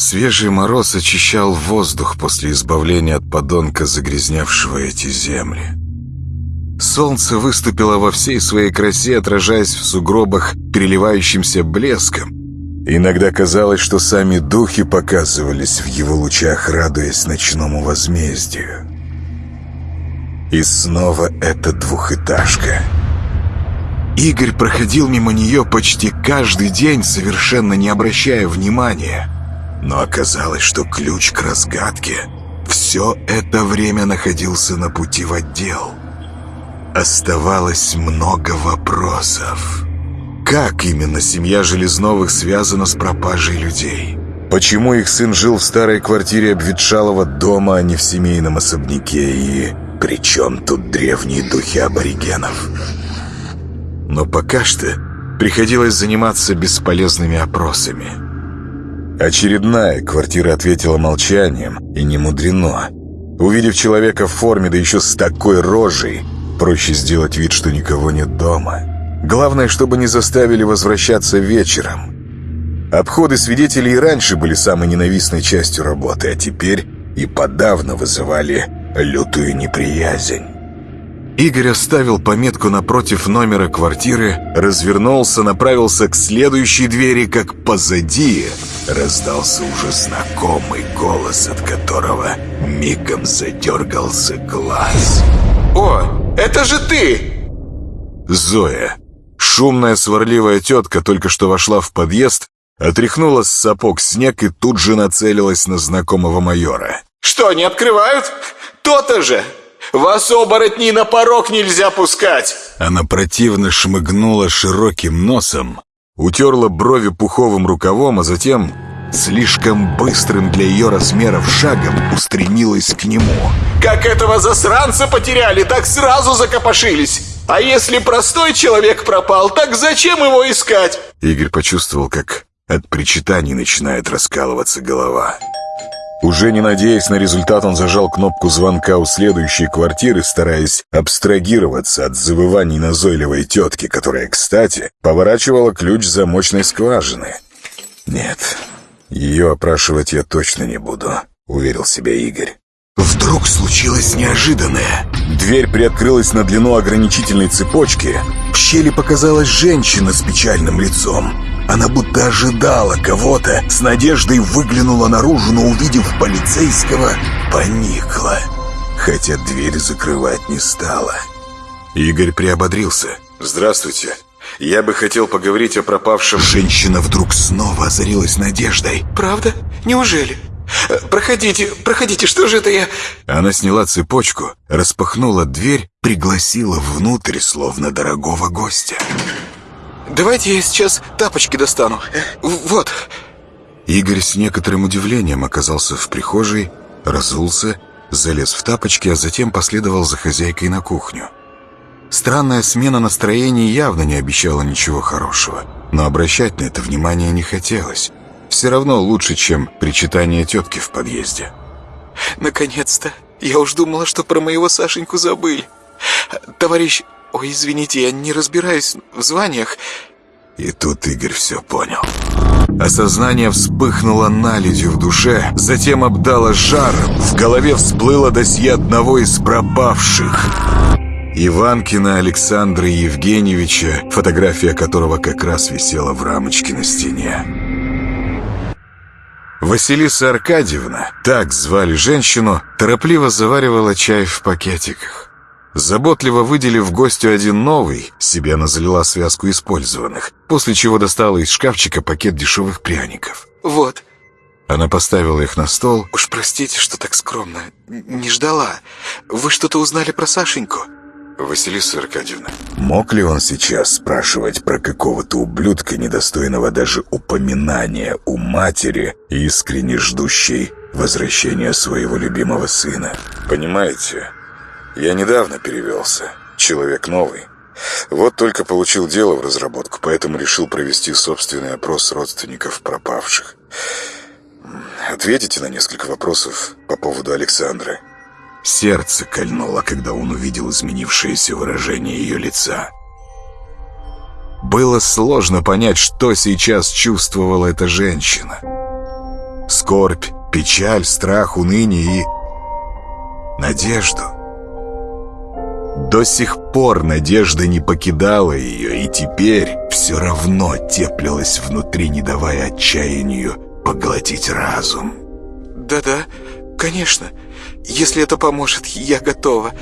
Свежий мороз очищал воздух после избавления от подонка, загрязнявшего эти земли. Солнце выступило во всей своей красе, отражаясь в сугробах переливающимся блеском. Иногда казалось, что сами духи показывались в его лучах, радуясь ночному возмездию. И снова эта двухэтажка. Игорь проходил мимо нее почти каждый день, совершенно не обращая внимания. Но оказалось, что ключ к разгадке все это время находился на пути в отдел. Оставалось много вопросов. Как именно семья Железновых связана с пропажей людей? Почему их сын жил в старой квартире обветшалого дома, а не в семейном особняке? И при чем тут древние духи аборигенов? Но пока что приходилось заниматься бесполезными опросами. Очередная квартира ответила молчанием, и не мудрено. Увидев человека в форме, да еще с такой рожей, проще сделать вид, что никого нет дома. Главное, чтобы не заставили возвращаться вечером. Обходы свидетелей раньше были самой ненавистной частью работы, а теперь и подавно вызывали лютую неприязнь. Игорь оставил пометку напротив номера квартиры, развернулся, направился к следующей двери, как позади раздался уже знакомый голос, от которого мигом задергался глаз. «О, это же ты!» Зоя, шумная сварливая тетка, только что вошла в подъезд, отряхнула с сапог снег и тут же нацелилась на знакомого майора. «Что, не открывают? То-то же! Вас, оборотней, на порог нельзя пускать!» Она противно шмыгнула широким носом, утерла брови пуховым рукавом, а затем слишком быстрым для ее размеров шагом устремилась к нему. «Как этого засранца потеряли, так сразу закопошились! А если простой человек пропал, так зачем его искать?» Игорь почувствовал, как от причитаний начинает раскалываться голова. Уже не надеясь на результат, он зажал кнопку звонка у следующей квартиры, стараясь абстрагироваться от завываний назойливой тетки, которая, кстати, поворачивала ключ замочной скважины. «Нет, ее опрашивать я точно не буду», — уверил себя Игорь. Вдруг случилось неожиданное. Дверь приоткрылась на длину ограничительной цепочки. В щели показалась женщина с печальным лицом. Она будто ожидала кого-то, с надеждой выглянула наружу, но увидев полицейского, поникла. Хотя дверь закрывать не стала. Игорь приободрился. «Здравствуйте. Я бы хотел поговорить о пропавшем...» Женщина вдруг снова озарилась надеждой. «Правда? Неужели? Проходите, проходите, что же это я...» Она сняла цепочку, распахнула дверь, пригласила внутрь, словно дорогого гостя. Давайте я сейчас тапочки достану. Вот. Игорь с некоторым удивлением оказался в прихожей, разулся, залез в тапочки, а затем последовал за хозяйкой на кухню. Странная смена настроения явно не обещала ничего хорошего, но обращать на это внимание не хотелось. Все равно лучше, чем причитание тетки в подъезде. Наконец-то. Я уж думала, что про моего Сашеньку забыли. Товарищ «Ой, извините, я не разбираюсь в званиях». И тут Игорь все понял. Осознание вспыхнуло наледью в душе, затем обдало жаром. В голове всплыло досье одного из пропавших. Иванкина Александра Евгеньевича, фотография которого как раз висела в рамочке на стене. Василиса Аркадьевна, так звали женщину, торопливо заваривала чай в пакетиках. Заботливо выделив гостю один новый, себе залила связку использованных, после чего достала из шкафчика пакет дешевых пряников. «Вот». Она поставила их на стол. «Уж простите, что так скромно. Не ждала. Вы что-то узнали про Сашеньку?» «Василиса Аркадьевна, мог ли он сейчас спрашивать про какого-то ублюдка, недостойного даже упоминания у матери, искренне ждущей возвращения своего любимого сына? Понимаете?» Я недавно перевелся. Человек новый. Вот только получил дело в разработку, поэтому решил провести собственный опрос родственников пропавших. Ответите на несколько вопросов по поводу Александры. Сердце кольнуло, когда он увидел изменившееся выражение ее лица. Было сложно понять, что сейчас чувствовала эта женщина. скорбь, печаль, страх, уныние и надежду. До сих пор надежда не покидала ее, и теперь все равно теплилась внутри, не давая отчаянию поглотить разум. «Да-да, конечно. Если это поможет, я готова».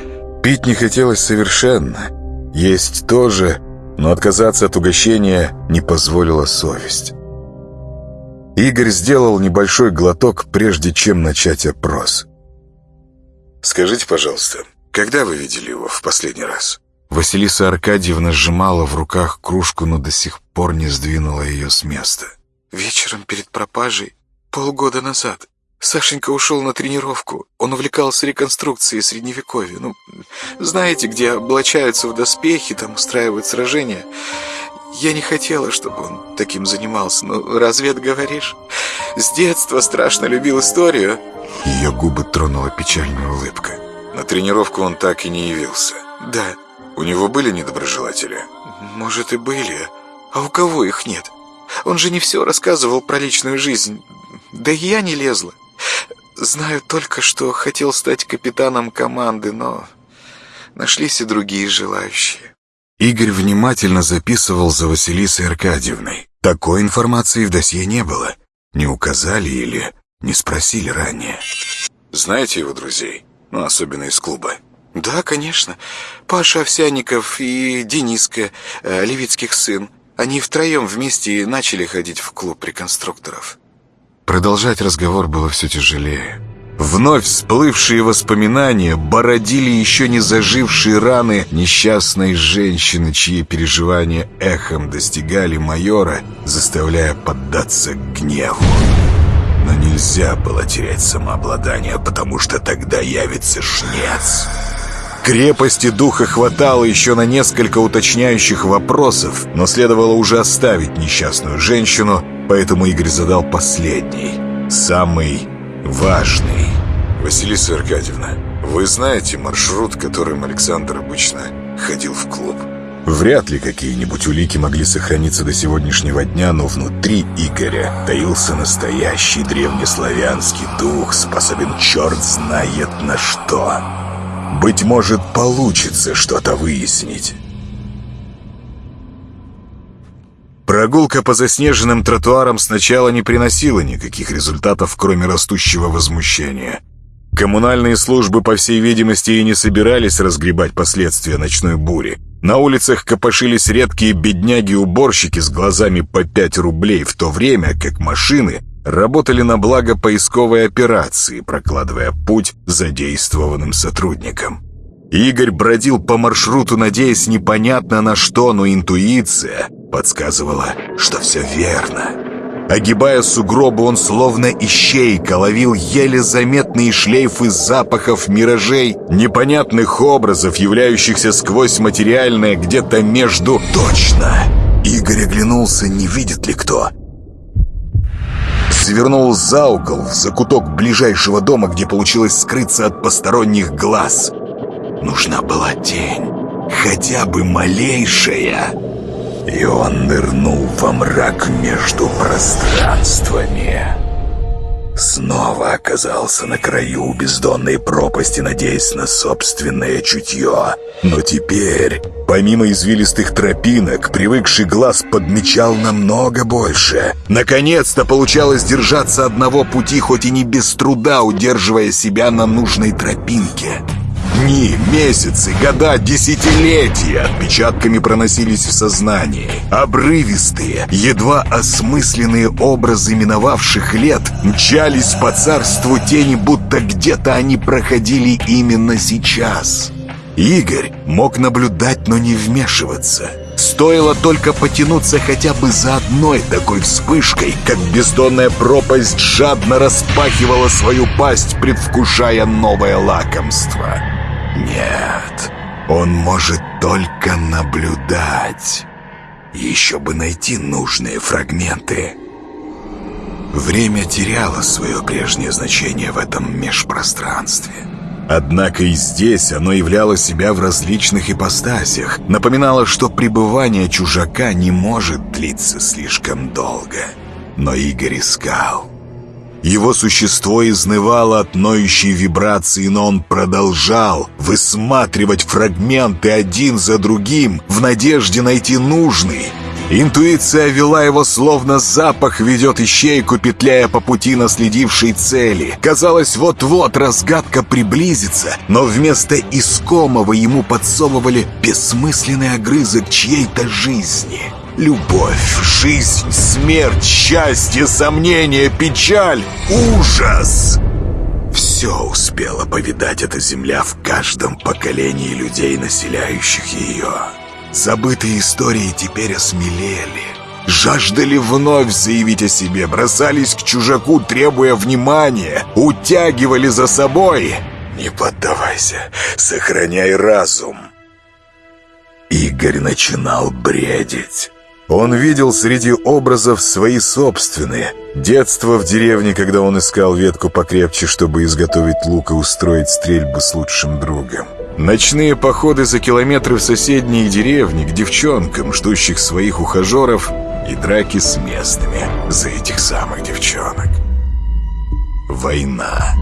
Пить не хотелось совершенно. Есть тоже, но отказаться от угощения не позволила совесть. Игорь сделал небольшой глоток, прежде чем начать опрос. «Скажите, пожалуйста, когда вы видели его в последний раз?» Василиса Аркадьевна сжимала в руках кружку, но до сих пор не сдвинула ее с места. «Вечером перед пропажей, полгода назад. Сашенька ушел на тренировку. Он увлекался реконструкцией Средневековья. Ну, знаете, где облачаются в доспехи, там устраивают сражения. Я не хотела, чтобы он таким занимался. Ну, разве говоришь? С детства страшно любил историю. Ее губы тронула печальная улыбка. На тренировку он так и не явился. Да. У него были недоброжелатели? Может, и были. А у кого их нет? Он же не все рассказывал про личную жизнь. Да и я не лезла. Знаю только, что хотел стать капитаном команды, но нашлись и другие желающие. Игорь внимательно записывал за Василисой Аркадьевной. Такой информации в досье не было. Не указали или не спросили ранее. Знаете его друзей? Ну, особенно из клуба. Да, конечно. Паша Овсяников и Дениска, э, Левицких сын. Они втроем вместе начали ходить в клуб реконструкторов. Продолжать разговор было все тяжелее. Вновь всплывшие воспоминания бородили еще не зажившие раны несчастной женщины, чьи переживания эхом достигали майора, заставляя поддаться гневу. Нельзя было терять самообладание, потому что тогда явится жнец. Крепости духа хватало еще на несколько уточняющих вопросов, но следовало уже оставить несчастную женщину Поэтому Игорь задал последний, самый важный. «Василиса Аркадьевна, вы знаете маршрут, которым Александр обычно ходил в клуб?» Вряд ли какие-нибудь улики могли сохраниться до сегодняшнего дня, но внутри Игоря таился настоящий древнеславянский дух, способен черт знает на что. Быть может, получится что-то выяснить. Прогулка по заснеженным тротуарам сначала не приносила никаких результатов, кроме растущего возмущения. Коммунальные службы, по всей видимости, и не собирались разгребать последствия ночной бури. На улицах копошились редкие бедняги-уборщики с глазами по 5 рублей, в то время как машины работали на благо поисковой операции, прокладывая путь задействованным сотрудникам. Игорь бродил по маршруту, надеясь непонятно на что, но интуиция подсказывала, что все верно. Огибая сугробы, он словно ищейка ловил еле заметные шлейфы запахов миражей, непонятных образов, являющихся сквозь материальное где-то между... Точно! Игорь оглянулся, не видит ли кто. Свернул за угол, в закуток ближайшего дома, где получилось скрыться от посторонних глаз. Нужна была тень, хотя бы малейшая. И он нырнул во мрак между пространствами. Снова оказался на краю бездонной пропасти, надеясь на собственное чутье. Но теперь, помимо извилистых тропинок, привыкший глаз подмечал намного больше. Наконец-то получалось держаться одного пути, хоть и не без труда, удерживая себя на нужной тропинке. Дни, месяцы, года, десятилетия отпечатками проносились в сознании. Обрывистые, едва осмысленные образы миновавших лет мчались по царству тени, будто где-то они проходили именно сейчас. Игорь мог наблюдать, но не вмешиваться. Стоило только потянуться хотя бы за одной такой вспышкой, как бездонная пропасть жадно распахивала свою пасть, предвкушая новое лакомство. Нет, он может только наблюдать. Еще бы найти нужные фрагменты. Время теряло свое прежнее значение в этом межпространстве. Однако и здесь оно являло себя в различных ипостасях, напоминало, что пребывание чужака не может длиться слишком долго. Но Игорь искал. Его существо изнывало от ноющей вибрации, но он продолжал высматривать фрагменты один за другим в надежде найти нужный. Интуиция вела его, словно запах ведет ищейку, петляя по пути наследившей цели. Казалось, вот-вот разгадка приблизится, но вместо искомого ему подсовывали бессмысленный огрызок чьей-то жизни. Любовь, жизнь, смерть, счастье, сомнение, печаль, ужас. Все успела повидать эта земля в каждом поколении людей, населяющих ее. Забытые истории теперь осмелели. Жаждали вновь заявить о себе, бросались к чужаку, требуя внимания, утягивали за собой. «Не поддавайся, сохраняй разум». Игорь начинал бредить. Он видел среди образов свои собственные. Детство в деревне, когда он искал ветку покрепче, чтобы изготовить лук и устроить стрельбу с лучшим другом. Ночные походы за километры в соседние деревни к девчонкам, ждущих своих ухажеров, и драки с местными за этих самых девчонок. Война.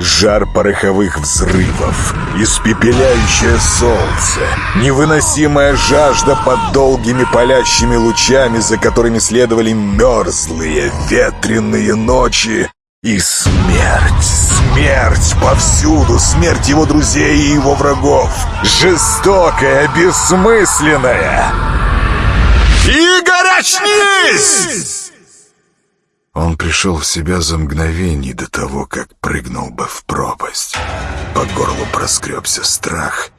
Жар пороховых взрывов, испепеляющее солнце, невыносимая жажда под долгими палящими лучами, за которыми следовали мерзлые ветреные ночи и смерть, смерть повсюду, смерть его друзей и его врагов. Жестокая, бессмысленная. «Игорь, очнись!» Он пришел в себя за мгновение до того, как прыгнул бы в пропасть. По горлу проскребся страх.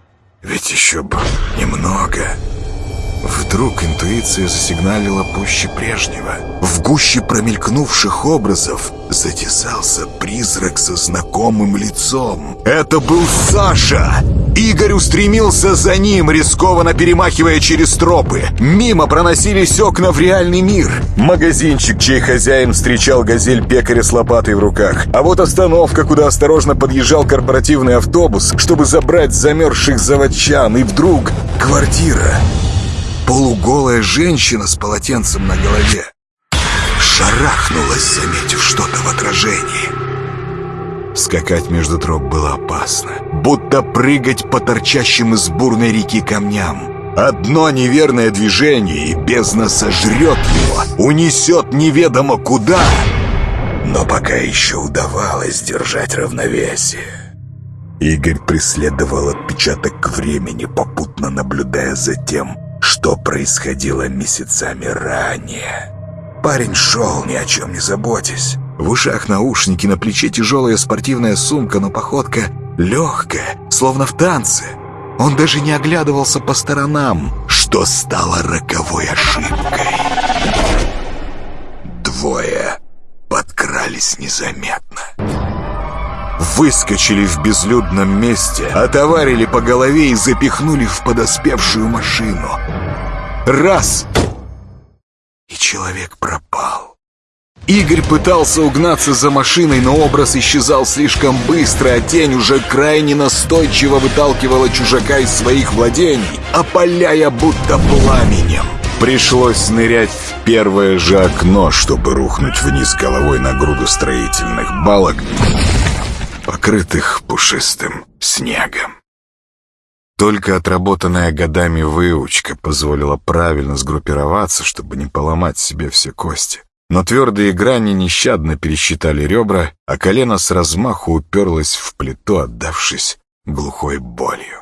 Ведь еще бы немного... Вдруг интуиция засигналила пуще прежнего. В гуще промелькнувших образов затесался призрак со знакомым лицом. Это был Саша! Игорь устремился за ним, рискованно перемахивая через тропы. Мимо проносились окна в реальный мир. Магазинчик, чей хозяин встречал газель пекаря с лопатой в руках. А вот остановка, куда осторожно подъезжал корпоративный автобус, чтобы забрать замерзших заводчан. И вдруг квартира полуголая женщина с полотенцем на голове шарахнулась, заметив что-то в отражении. Скакать между троп было опасно, будто прыгать по торчащим из бурной реки камням. Одно неверное движение, и бездна сожрет его, унесет неведомо куда. Но пока еще удавалось держать равновесие. Игорь преследовал отпечаток времени, попутно наблюдая за тем, что происходило месяцами ранее. Парень шел, ни о чем не заботясь. В ушах наушники, на плече тяжелая спортивная сумка, но походка легкая, словно в танце. Он даже не оглядывался по сторонам, что стало роковой ошибкой. Двое подкрались незаметно. Выскочили в безлюдном месте, отоварили по голове и запихнули в подоспевшую машину. Раз! И человек пропал. Игорь пытался угнаться за машиной, но образ исчезал слишком быстро, а тень уже крайне настойчиво выталкивала чужака из своих владений, опаляя будто пламенем. Пришлось нырять в первое же окно, чтобы рухнуть вниз головой на груду строительных балок, покрытых пушистым снегом. Только отработанная годами выучка позволила правильно сгруппироваться, чтобы не поломать себе все кости. Но твердые грани нещадно пересчитали ребра, а колено с размаху уперлось в плиту, отдавшись глухой болью.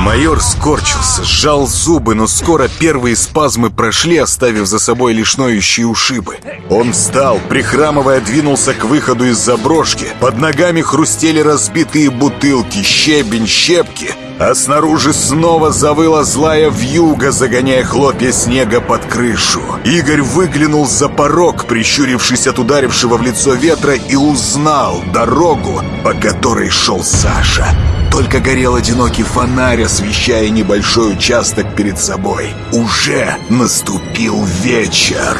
Майор скорчился, сжал зубы, но скоро первые спазмы прошли, оставив за собой лишь ноющие ушибы. Он встал, прихрамывая, двинулся к выходу из заброшки. Под ногами хрустели разбитые бутылки, щебень, щепки — а снаружи снова завыла злая вьюга, загоняя хлопья снега под крышу. Игорь выглянул за порог, прищурившись от ударившего в лицо ветра, и узнал дорогу, по которой шел Саша. Только горел одинокий фонарь, освещая небольшой участок перед собой. Уже наступил вечер.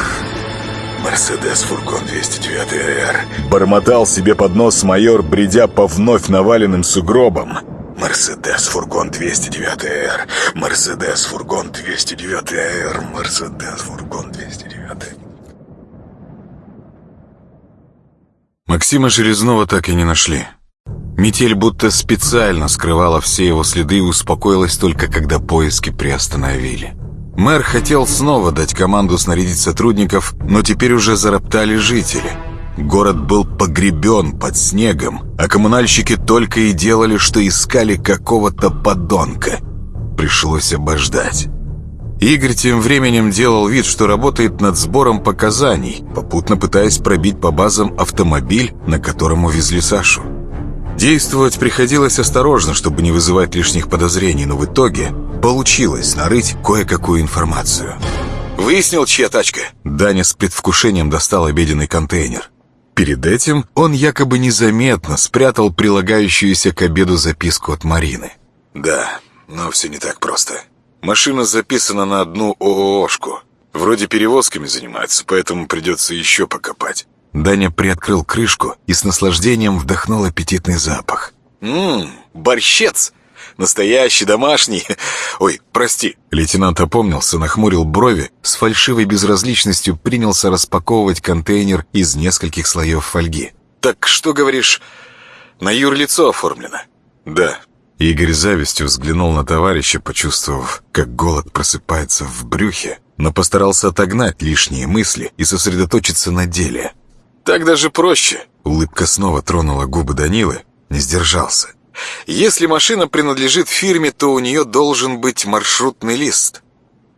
«Мерседес, фургон 209р», — бормотал себе под нос майор, бредя по вновь наваленным сугробам. Мерседес, фургон 209Р. Мерседес, фургон 209Р. Мерседес, фургон 209 Максима Железнова так и не нашли. Метель будто специально скрывала все его следы и успокоилась только, когда поиски приостановили. Мэр хотел снова дать команду снарядить сотрудников, но теперь уже зароптали жители. Город был погребен под снегом, а коммунальщики только и делали, что искали какого-то подонка. Пришлось обождать. Игорь тем временем делал вид, что работает над сбором показаний, попутно пытаясь пробить по базам автомобиль, на котором увезли Сашу. Действовать приходилось осторожно, чтобы не вызывать лишних подозрений, но в итоге получилось нарыть кое-какую информацию. «Выяснил, чья тачка?» Даня с предвкушением достал обеденный контейнер. Перед этим он якобы незаметно спрятал прилагающуюся к обеду записку от Марины. «Да, но все не так просто. Машина записана на одну ОООшку. Вроде перевозками занимается, поэтому придется еще покопать». Даня приоткрыл крышку и с наслаждением вдохнул аппетитный запах. «Ммм, борщец! Настоящий, домашний! Ой, прости!» Лейтенант опомнился, нахмурил брови, с фальшивой безразличностью принялся распаковывать контейнер из нескольких слоев фольги. «Так что, говоришь, на юрлицо оформлено?» «Да». Игорь завистью взглянул на товарища, почувствовав, как голод просыпается в брюхе, но постарался отогнать лишние мысли и сосредоточиться на деле – так даже проще. Улыбка снова тронула губы Данилы, не сдержался. Если машина принадлежит фирме, то у нее должен быть маршрутный лист.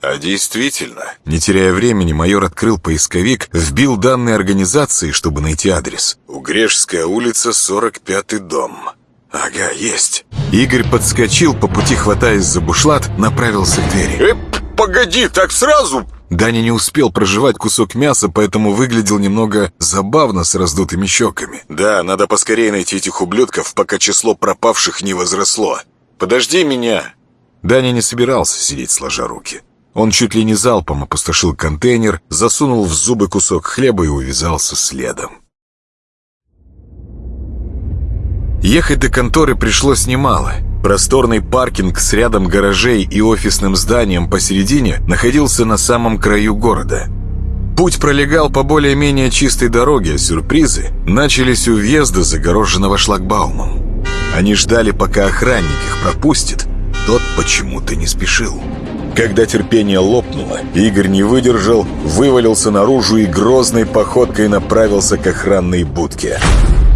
А действительно, не теряя времени, майор открыл поисковик, вбил данные организации, чтобы найти адрес. Угрешская улица, 45-й дом. Ага, есть. Игорь подскочил, по пути хватаясь за бушлат, направился к двери. Э, погоди, так сразу? Даня не успел проживать кусок мяса, поэтому выглядел немного забавно с раздутыми щеками. «Да, надо поскорее найти этих ублюдков, пока число пропавших не возросло. Подожди меня!» Даня не собирался сидеть сложа руки. Он чуть ли не залпом опустошил контейнер, засунул в зубы кусок хлеба и увязался следом. Ехать до конторы пришлось немало — Просторный паркинг с рядом гаражей и офисным зданием посередине находился на самом краю города. Путь пролегал по более-менее чистой дороге, а сюрпризы начались у въезда, загороженного шлагбаумом. Они ждали, пока охранник их пропустит. Тот почему-то не спешил. Когда терпение лопнуло, Игорь не выдержал, вывалился наружу и грозной походкой направился к охранной будке.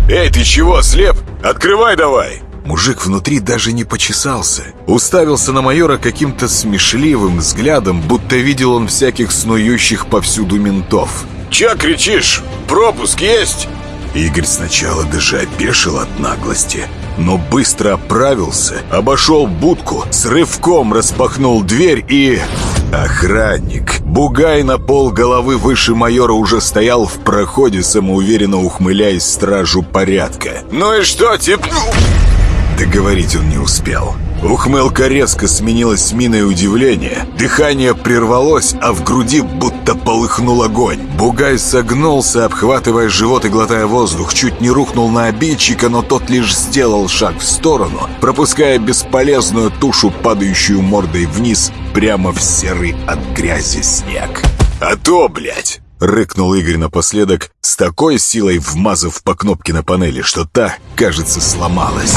«Эй, ты чего, слеп? Открывай давай!» Мужик внутри даже не почесался. Уставился на майора каким-то смешливым взглядом, будто видел он всяких снующих повсюду ментов. «Чё кричишь? Пропуск есть?» Игорь сначала даже опешил от наглости, но быстро оправился, обошел будку, с рывком распахнул дверь и... Охранник, бугай на пол головы выше майора уже стоял в проходе, самоуверенно ухмыляясь стражу порядка. «Ну и что, тип...» Договорить он не успел. Ухмылка резко сменилась миной удивления. Дыхание прервалось, а в груди будто полыхнул огонь. Бугай согнулся, обхватывая живот и глотая воздух. Чуть не рухнул на обидчика, но тот лишь сделал шаг в сторону, пропуская бесполезную тушу, падающую мордой вниз, прямо в серый от грязи снег. «А то, блядь!» — рыкнул Игорь напоследок, с такой силой вмазав по кнопке на панели, что та, кажется, сломалась.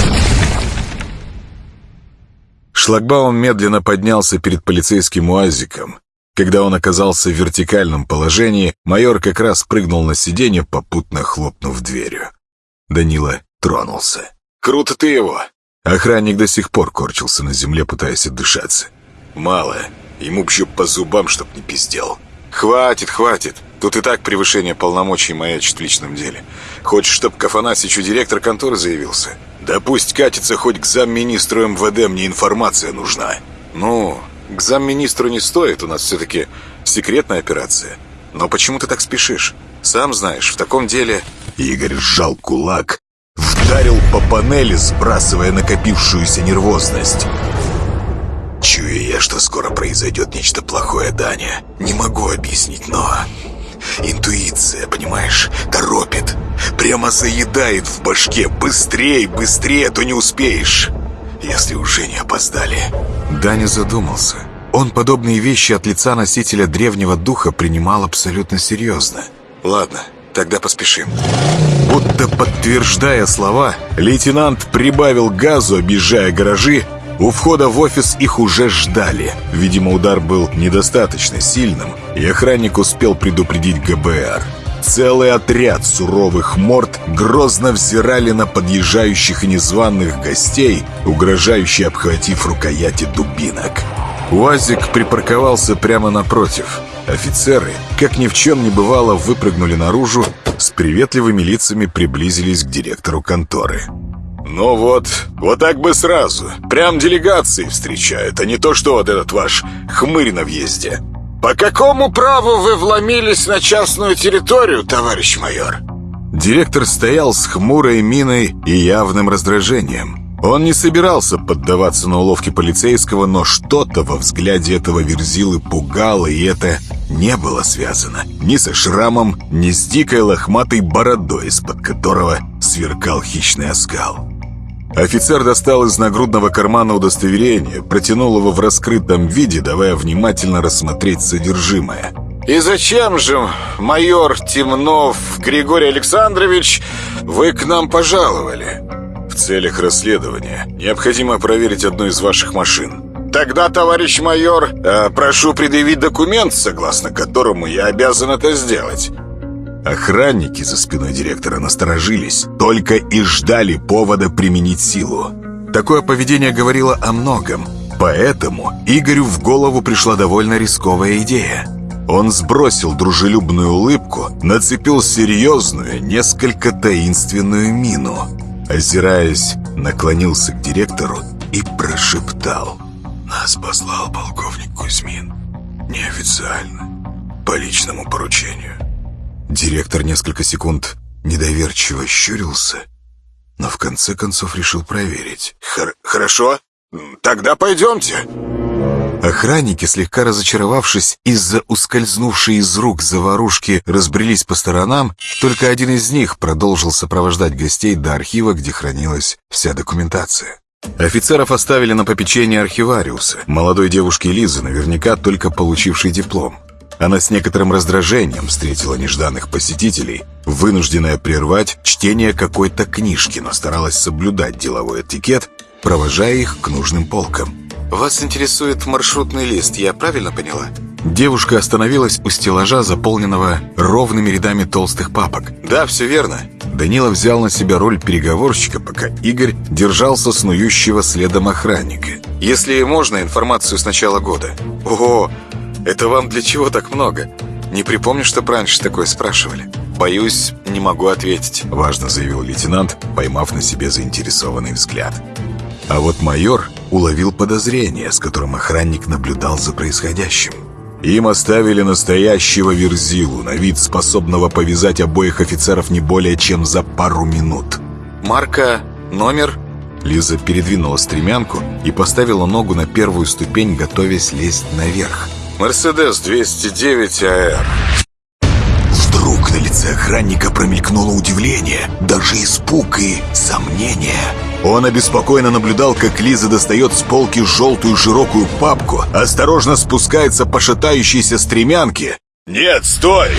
Шлагбаум медленно поднялся перед полицейским уазиком. Когда он оказался в вертикальном положении, майор как раз прыгнул на сиденье, попутно хлопнув дверью. Данила тронулся. «Круто ты его!» Охранник до сих пор корчился на земле, пытаясь отдышаться. «Мало. Ему б по зубам, чтоб не пиздел». «Хватит, хватит. Тут и так превышение полномочий маячит в личном деле. Хочешь, чтоб к Афанасьичу директор конторы заявился? Да пусть катится хоть к замминистру МВД, мне информация нужна. Ну, к замминистру не стоит, у нас все-таки секретная операция. Но почему ты так спешишь? Сам знаешь, в таком деле... Игорь сжал кулак, вдарил по панели, сбрасывая накопившуюся нервозность. Чую я, что скоро произойдет нечто плохое, Даня. Не могу объяснить, но... Интуиция, понимаешь, торопит. Прямо заедает в башке. Быстрей, быстрее, а то не успеешь. Если уже не опоздали. Даня задумался. Он подобные вещи от лица носителя древнего духа принимал абсолютно серьезно. Ладно, Тогда поспешим. Будто подтверждая слова, лейтенант прибавил газу, объезжая гаражи. У входа в офис их уже ждали. Видимо, удар был недостаточно сильным, и охранник успел предупредить ГБР. Целый отряд суровых морд грозно взирали на подъезжающих незваных гостей, угрожающе обхватив рукояти дубинок. УАЗик припарковался прямо напротив. Офицеры, как ни в чем не бывало, выпрыгнули наружу, с приветливыми лицами приблизились к директору конторы. «Ну вот, вот так бы сразу. Прям делегации встречают, а не то, что вот этот ваш хмырь на въезде». «По какому праву вы вломились на частную территорию, товарищ майор?» Директор стоял с хмурой миной и явным раздражением. Он не собирался поддаваться на уловки полицейского, но что-то во взгляде этого верзилы пугало, и это не было связано ни со шрамом, ни с дикой лохматой бородой, из-под которого сверкал хищный оскал. Офицер достал из нагрудного кармана удостоверение, протянул его в раскрытом виде, давая внимательно рассмотреть содержимое. «И зачем же, майор Темнов Григорий Александрович, вы к нам пожаловали?» целях расследования необходимо проверить одну из ваших машин. Тогда, товарищ майор, э, прошу предъявить документ, согласно которому я обязан это сделать. Охранники за спиной директора насторожились, только и ждали повода применить силу. Такое поведение говорило о многом, поэтому Игорю в голову пришла довольно рисковая идея. Он сбросил дружелюбную улыбку, нацепил серьезную, несколько таинственную мину – Озираясь, наклонился к директору и прошептал. «Нас послал полковник Кузьмин. Неофициально. По личному поручению». Директор несколько секунд недоверчиво щурился, но в конце концов решил проверить. Хор «Хорошо, тогда пойдемте». Охранники, слегка разочаровавшись из-за ускользнувшей из рук заварушки, разбрелись по сторонам, только один из них продолжил сопровождать гостей до архива, где хранилась вся документация. Офицеров оставили на попечение архивариуса, молодой девушки Лизы, наверняка только получившей диплом. Она с некоторым раздражением встретила нежданных посетителей, вынужденная прервать чтение какой-то книжки, но старалась соблюдать деловой этикет, провожая их к нужным полкам. «Вас интересует маршрутный лист, я правильно поняла?» Девушка остановилась у стеллажа, заполненного ровными рядами толстых папок. «Да, все верно». Данила взял на себя роль переговорщика, пока Игорь держался снующего следом охранника. «Если можно, информацию с начала года». «Ого, это вам для чего так много? Не припомню, что раньше такое спрашивали». «Боюсь, не могу ответить», — важно заявил лейтенант, поймав на себе заинтересованный взгляд. А вот майор уловил подозрение, с которым охранник наблюдал за происходящим. Им оставили настоящего верзилу, на вид способного повязать обоих офицеров не более чем за пару минут. «Марка, номер?» Лиза передвинула стремянку и поставила ногу на первую ступень, готовясь лезть наверх. «Мерседес 209 АР». Вдруг на лице охранника промелькнуло удивление, даже испуг и сомнение – он обеспокоенно наблюдал, как Лиза достает с полки желтую широкую папку, осторожно спускается по шатающейся стремянке. «Нет, стой!»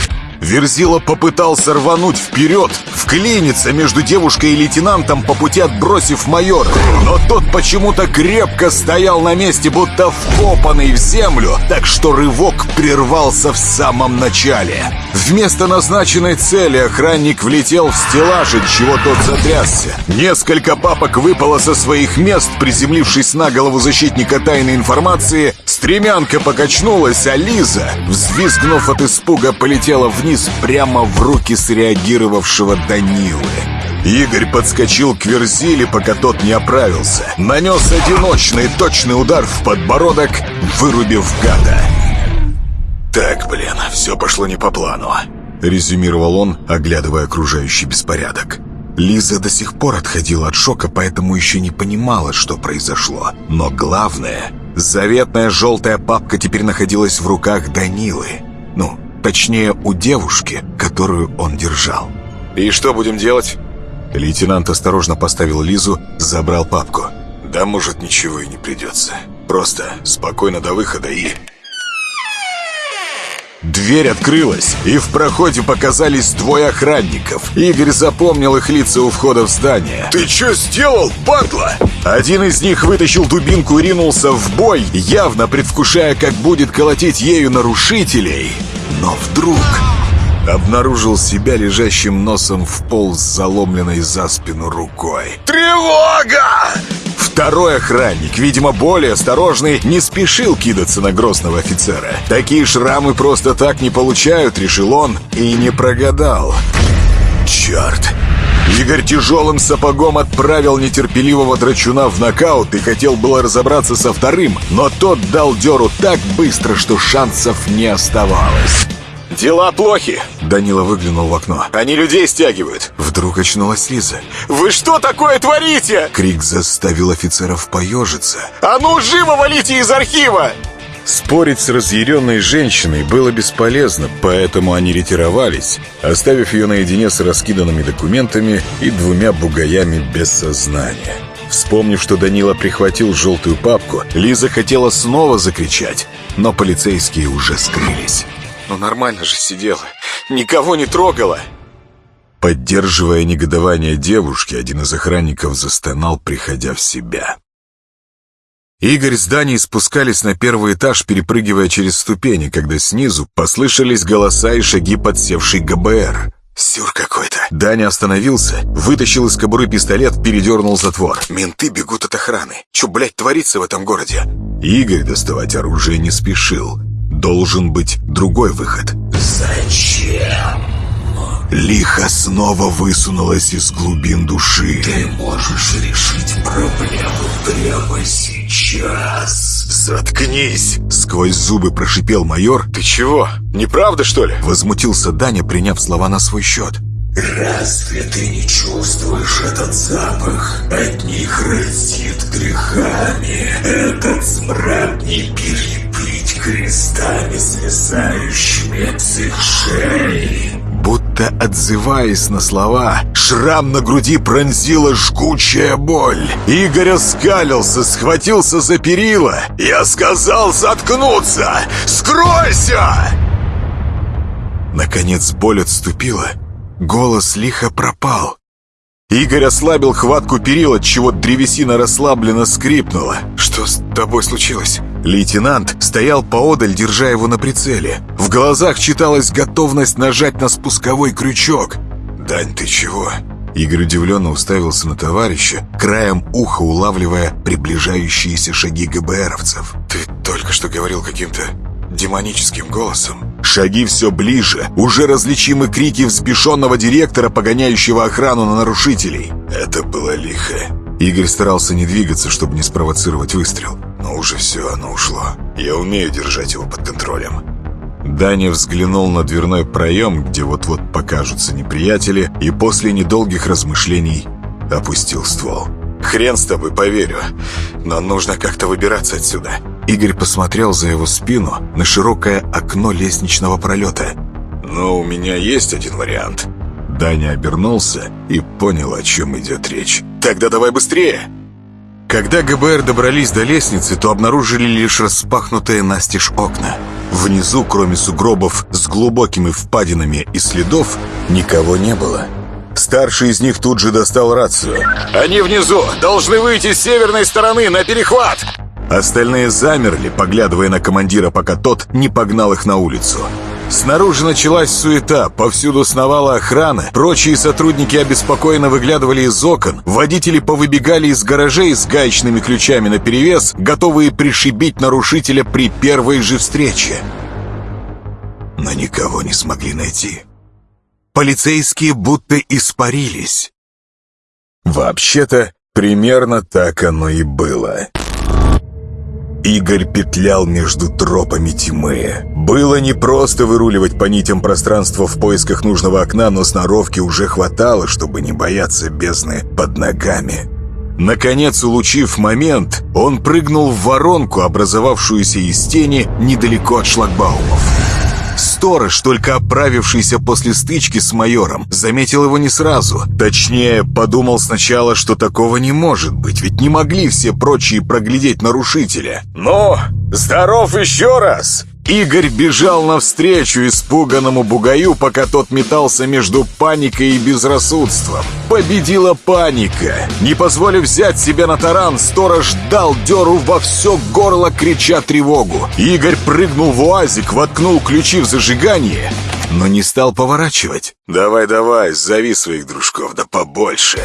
Верзила попытался рвануть вперед, вклиниться между девушкой и лейтенантом, по пути отбросив майора. Но тот почему-то крепко стоял на месте, будто вкопанный в землю, так что рывок прервался в самом начале. Вместо назначенной цели охранник влетел в стеллаж, от чего тот затрясся. Несколько папок выпало со своих мест, приземлившись на голову защитника тайной информации. Стремянка покачнулась, а Лиза, взвизгнув от испуга, полетела вниз вниз прямо в руки среагировавшего Данилы. Игорь подскочил к Верзиле, пока тот не оправился. Нанес одиночный точный удар в подбородок, вырубив гада. «Так, блин, все пошло не по плану», — резюмировал он, оглядывая окружающий беспорядок. Лиза до сих пор отходила от шока, поэтому еще не понимала, что произошло. Но главное, заветная желтая папка теперь находилась в руках Данилы. Ну, Точнее, у девушки, которую он держал. «И что будем делать?» Лейтенант осторожно поставил Лизу, забрал папку. «Да, может, ничего и не придется. Просто спокойно до выхода и...» Дверь открылась, и в проходе показались двое охранников. Игорь запомнил их лица у входа в здание. «Ты что сделал, падла?» Один из них вытащил дубинку и ринулся в бой, явно предвкушая, как будет колотить ею нарушителей. Но вдруг обнаружил себя лежащим носом в пол с заломленной за спину рукой. «Тревога!» Второй охранник, видимо, более осторожный, не спешил кидаться на грозного офицера. Такие шрамы просто так не получают, решил он, и не прогадал. Черт! Игорь тяжелым сапогом отправил нетерпеливого драчуна в нокаут и хотел было разобраться со вторым, но тот дал дёру так быстро, что шансов не оставалось. «Дела плохи!» Данила выглянул в окно. «Они людей стягивают!» Вдруг очнулась Лиза. «Вы что такое творите?» Крик заставил офицеров поежиться. «А ну, живо валите из архива!» Спорить с разъяренной женщиной было бесполезно, поэтому они ретировались, оставив ее наедине с раскиданными документами и двумя бугаями без сознания. Вспомнив, что Данила прихватил желтую папку, Лиза хотела снова закричать, но полицейские уже скрылись. Ну нормально же сидела, никого не трогала. Поддерживая негодование девушки, один из охранников застонал, приходя в себя. Игорь с Даней спускались на первый этаж, перепрыгивая через ступени, когда снизу послышались голоса и шаги подсевшей ГБР. Сюр какой-то. Даня остановился, вытащил из кобуры пистолет, передернул затвор. Менты бегут от охраны. Че, блядь, творится в этом городе? Игорь доставать оружие не спешил. Должен быть другой выход. Зачем? Лихо снова высунулась из глубин души. Ты можешь решить проблему прямо сейчас. «Заткнись!» — сквозь зубы прошипел майор. «Ты чего? Неправда, что ли?» Возмутился Даня, приняв слова на свой счет. Разве ты не чувствуешь этот запах? От них разит грехами. Этот смрад не переплыть крестами, свисающими с их шеи. Будто отзываясь на слова, шрам на груди пронзила жгучая боль. Игорь оскалился, схватился за перила. «Я сказал заткнуться! Скройся!» Наконец боль отступила. Голос лихо пропал. Игорь ослабил хватку перил, отчего древесина расслабленно скрипнула. «Что с тобой случилось?» Лейтенант стоял поодаль, держа его на прицеле. В глазах читалась готовность нажать на спусковой крючок. «Дань, ты чего?» Игорь удивленно уставился на товарища, краем уха улавливая приближающиеся шаги ГБРовцев. «Ты только что говорил каким-то демоническим голосом». Шаги все ближе, уже различимы крики взбешенного директора, погоняющего охрану на нарушителей. Это было лихо. Игорь старался не двигаться, чтобы не спровоцировать выстрел. Но уже все, оно ушло. Я умею держать его под контролем. Даня взглянул на дверной проем, где вот-вот покажутся неприятели, и после недолгих размышлений опустил ствол. «Хрен с тобой, поверю. Но нужно как-то выбираться отсюда». Игорь посмотрел за его спину на широкое окно лестничного пролета. «Но у меня есть один вариант». Даня обернулся и понял, о чем идет речь. «Тогда давай быстрее!» Когда ГБР добрались до лестницы, то обнаружили лишь распахнутые настежь окна. Внизу, кроме сугробов с глубокими впадинами и следов, никого не было. Старший из них тут же достал рацию. «Они внизу! Должны выйти с северной стороны на перехват!» Остальные замерли, поглядывая на командира, пока тот не погнал их на улицу. Снаружи началась суета, повсюду сновала охрана, прочие сотрудники обеспокоенно выглядывали из окон, водители повыбегали из гаражей с гаечными ключами наперевес, готовые пришибить нарушителя при первой же встрече. Но никого не смогли найти. Полицейские будто испарились. Вообще-то, примерно так оно и было. Игорь петлял между тропами тьмы. Было непросто выруливать по нитям пространства в поисках нужного окна, но сноровки уже хватало, чтобы не бояться бездны под ногами. Наконец, улучив момент, он прыгнул в воронку, образовавшуюся из тени недалеко от шлагбаумов. Сторож, только оправившийся после стычки с майором, заметил его не сразу. Точнее, подумал сначала, что такого не может быть, ведь не могли все прочие проглядеть нарушителя. «Ну, здоров еще раз!» Игорь бежал навстречу испуганному бугаю, пока тот метался между паникой и безрассудством. Победила паника. Не позволив взять себя на таран, сторож дал деру во все горло, крича тревогу. Игорь прыгнул в уазик, воткнул ключи в зажигание, но не стал поворачивать. «Давай-давай, зови своих дружков, да побольше!»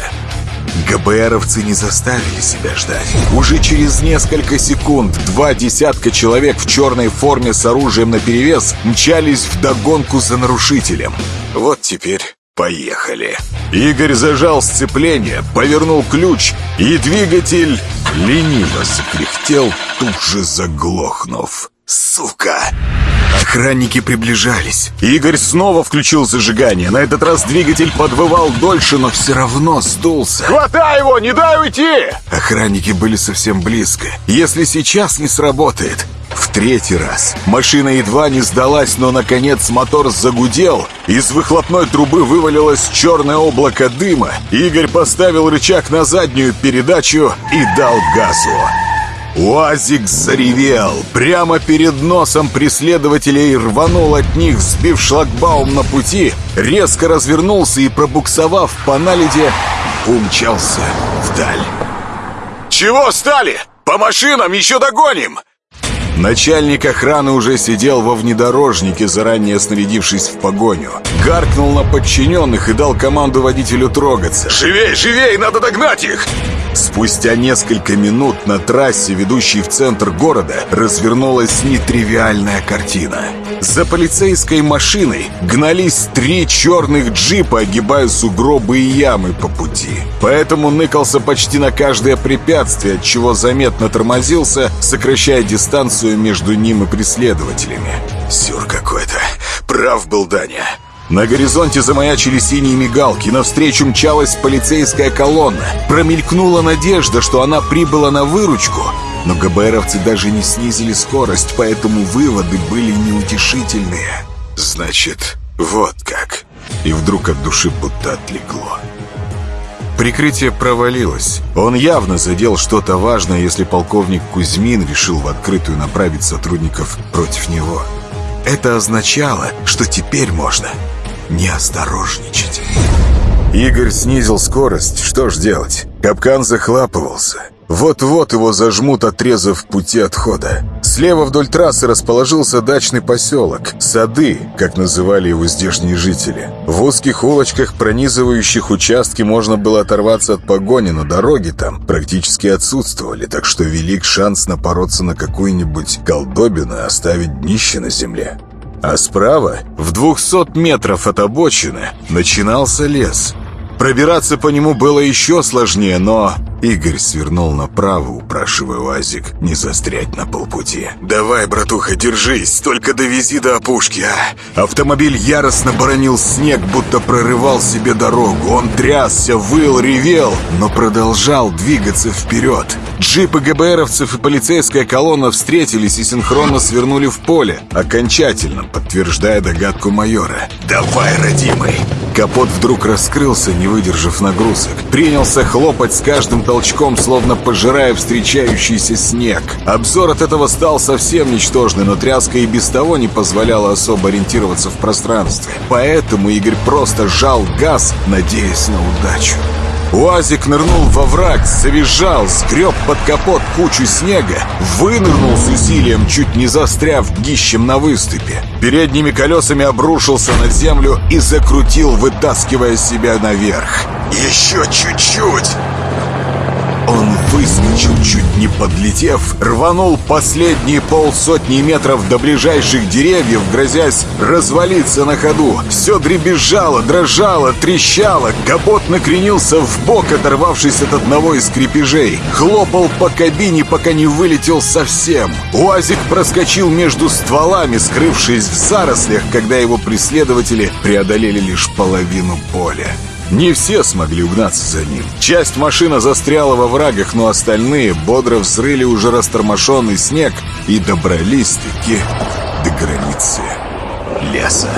ГБРовцы не заставили себя ждать. Уже через несколько секунд два десятка человек в черной форме с оружием наперевес мчались в догонку за нарушителем. Вот теперь поехали. Игорь зажал сцепление, повернул ключ, и двигатель лениво закряхтел, тут же заглохнув. «Сука!» Охранники приближались. Игорь снова включил зажигание. На этот раз двигатель подвывал дольше, но все равно сдулся. «Хватай его! Не дай уйти!» Охранники были совсем близко. Если сейчас не сработает... В третий раз машина едва не сдалась, но, наконец, мотор загудел. Из выхлопной трубы вывалилось черное облако дыма. Игорь поставил рычаг на заднюю передачу и дал газу. УАЗик заревел. Прямо перед носом преследователей рванул от них, сбив шлагбаум на пути, резко развернулся и, пробуксовав по наледи, умчался вдаль. «Чего стали? По машинам еще догоним!» Начальник охраны уже сидел во внедорожнике, заранее снарядившись в погоню. Гаркнул на подчиненных и дал команду водителю трогаться. «Живей, живей, надо догнать их!» Спустя несколько минут на трассе, ведущей в центр города, развернулась нетривиальная картина. За полицейской машиной гнались три черных джипа, огибая сугробы и ямы по пути. Поэтому ныкался почти на каждое препятствие, от чего заметно тормозился, сокращая дистанцию между ним и преследователями. Сюр какой-то. Прав был Даня. На горизонте замаячили синие мигалки, навстречу мчалась полицейская колонна. Промелькнула надежда, что она прибыла на выручку, но ГБРовцы даже не снизили скорость, поэтому выводы были неутешительные. Значит, вот как. И вдруг от души будто отлегло. Прикрытие провалилось. Он явно задел что-то важное, если полковник Кузьмин решил в открытую направить сотрудников против него. Это означало, что теперь можно не осторожничать. Игорь снизил скорость. Что ж делать? Капкан захлапывался. Вот-вот его зажмут, отрезав пути отхода. Слева вдоль трассы расположился дачный поселок. Сады, как называли его здешние жители. В узких улочках, пронизывающих участки, можно было оторваться от погони, но дороги там практически отсутствовали, так что велик шанс напороться на какую-нибудь колдобину и оставить днище на земле. А справа, в двухсот метров от обочины, начинался лес. Пробираться по нему было еще сложнее, но Игорь свернул направо, упрашивая УАЗик не застрять на полпути. «Давай, братуха, держись, только довези до опушки, а!» Автомобиль яростно боронил снег, будто прорывал себе дорогу. Он трясся, выл, ревел, но продолжал двигаться вперед. Джипы ГБРовцев и полицейская колонна встретились и синхронно свернули в поле, окончательно подтверждая догадку майора. «Давай, родимый!» Капот вдруг раскрылся, не выдержав нагрузок. Принялся хлопать с каждым толчком, словно пожирая встречающийся снег. Обзор от этого стал совсем ничтожный, но тряска и без того не позволяла особо ориентироваться в пространстве. Поэтому Игорь просто сжал газ, надеясь на удачу. УАЗик нырнул во враг, завизжал, скреб под капот кучу снега, вынырнул с усилием, чуть не застряв днищем на выступе. Передними колесами обрушился на землю и закрутил, вытаскивая себя наверх. «Еще чуть-чуть!» Он выскочил, чуть не подлетев, рванул последние полсотни метров до ближайших деревьев, грозясь развалиться на ходу. Все дребезжало, дрожало, трещало. Капот накренился в бок, оторвавшись от одного из крепежей. Хлопал по кабине, пока не вылетел совсем. УАЗик проскочил между стволами, скрывшись в зарослях, когда его преследователи преодолели лишь половину поля. Не все смогли угнаться за ним. Часть машины застряла во врагах, но остальные бодро взрыли уже растормошенный снег и добрались-таки до границы леса.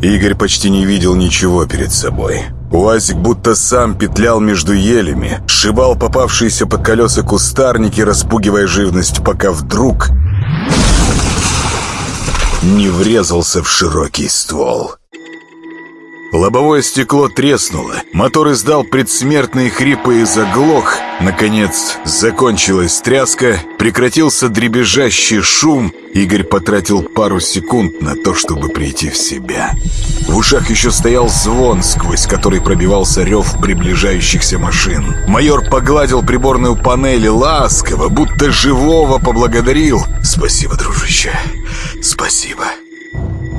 Игорь почти не видел ничего перед собой. УАЗик будто сам петлял между елями, сшибал попавшиеся под колеса кустарники, распугивая живность, пока вдруг не врезался в широкий ствол. Лобовое стекло треснуло, мотор издал предсмертные хрипы и заглох. Наконец, закончилась тряска, прекратился дребезжащий шум. Игорь потратил пару секунд на то, чтобы прийти в себя. В ушах еще стоял звон, сквозь который пробивался рев приближающихся машин. Майор погладил приборную панель ласково, будто живого поблагодарил. «Спасибо, дружище, спасибо».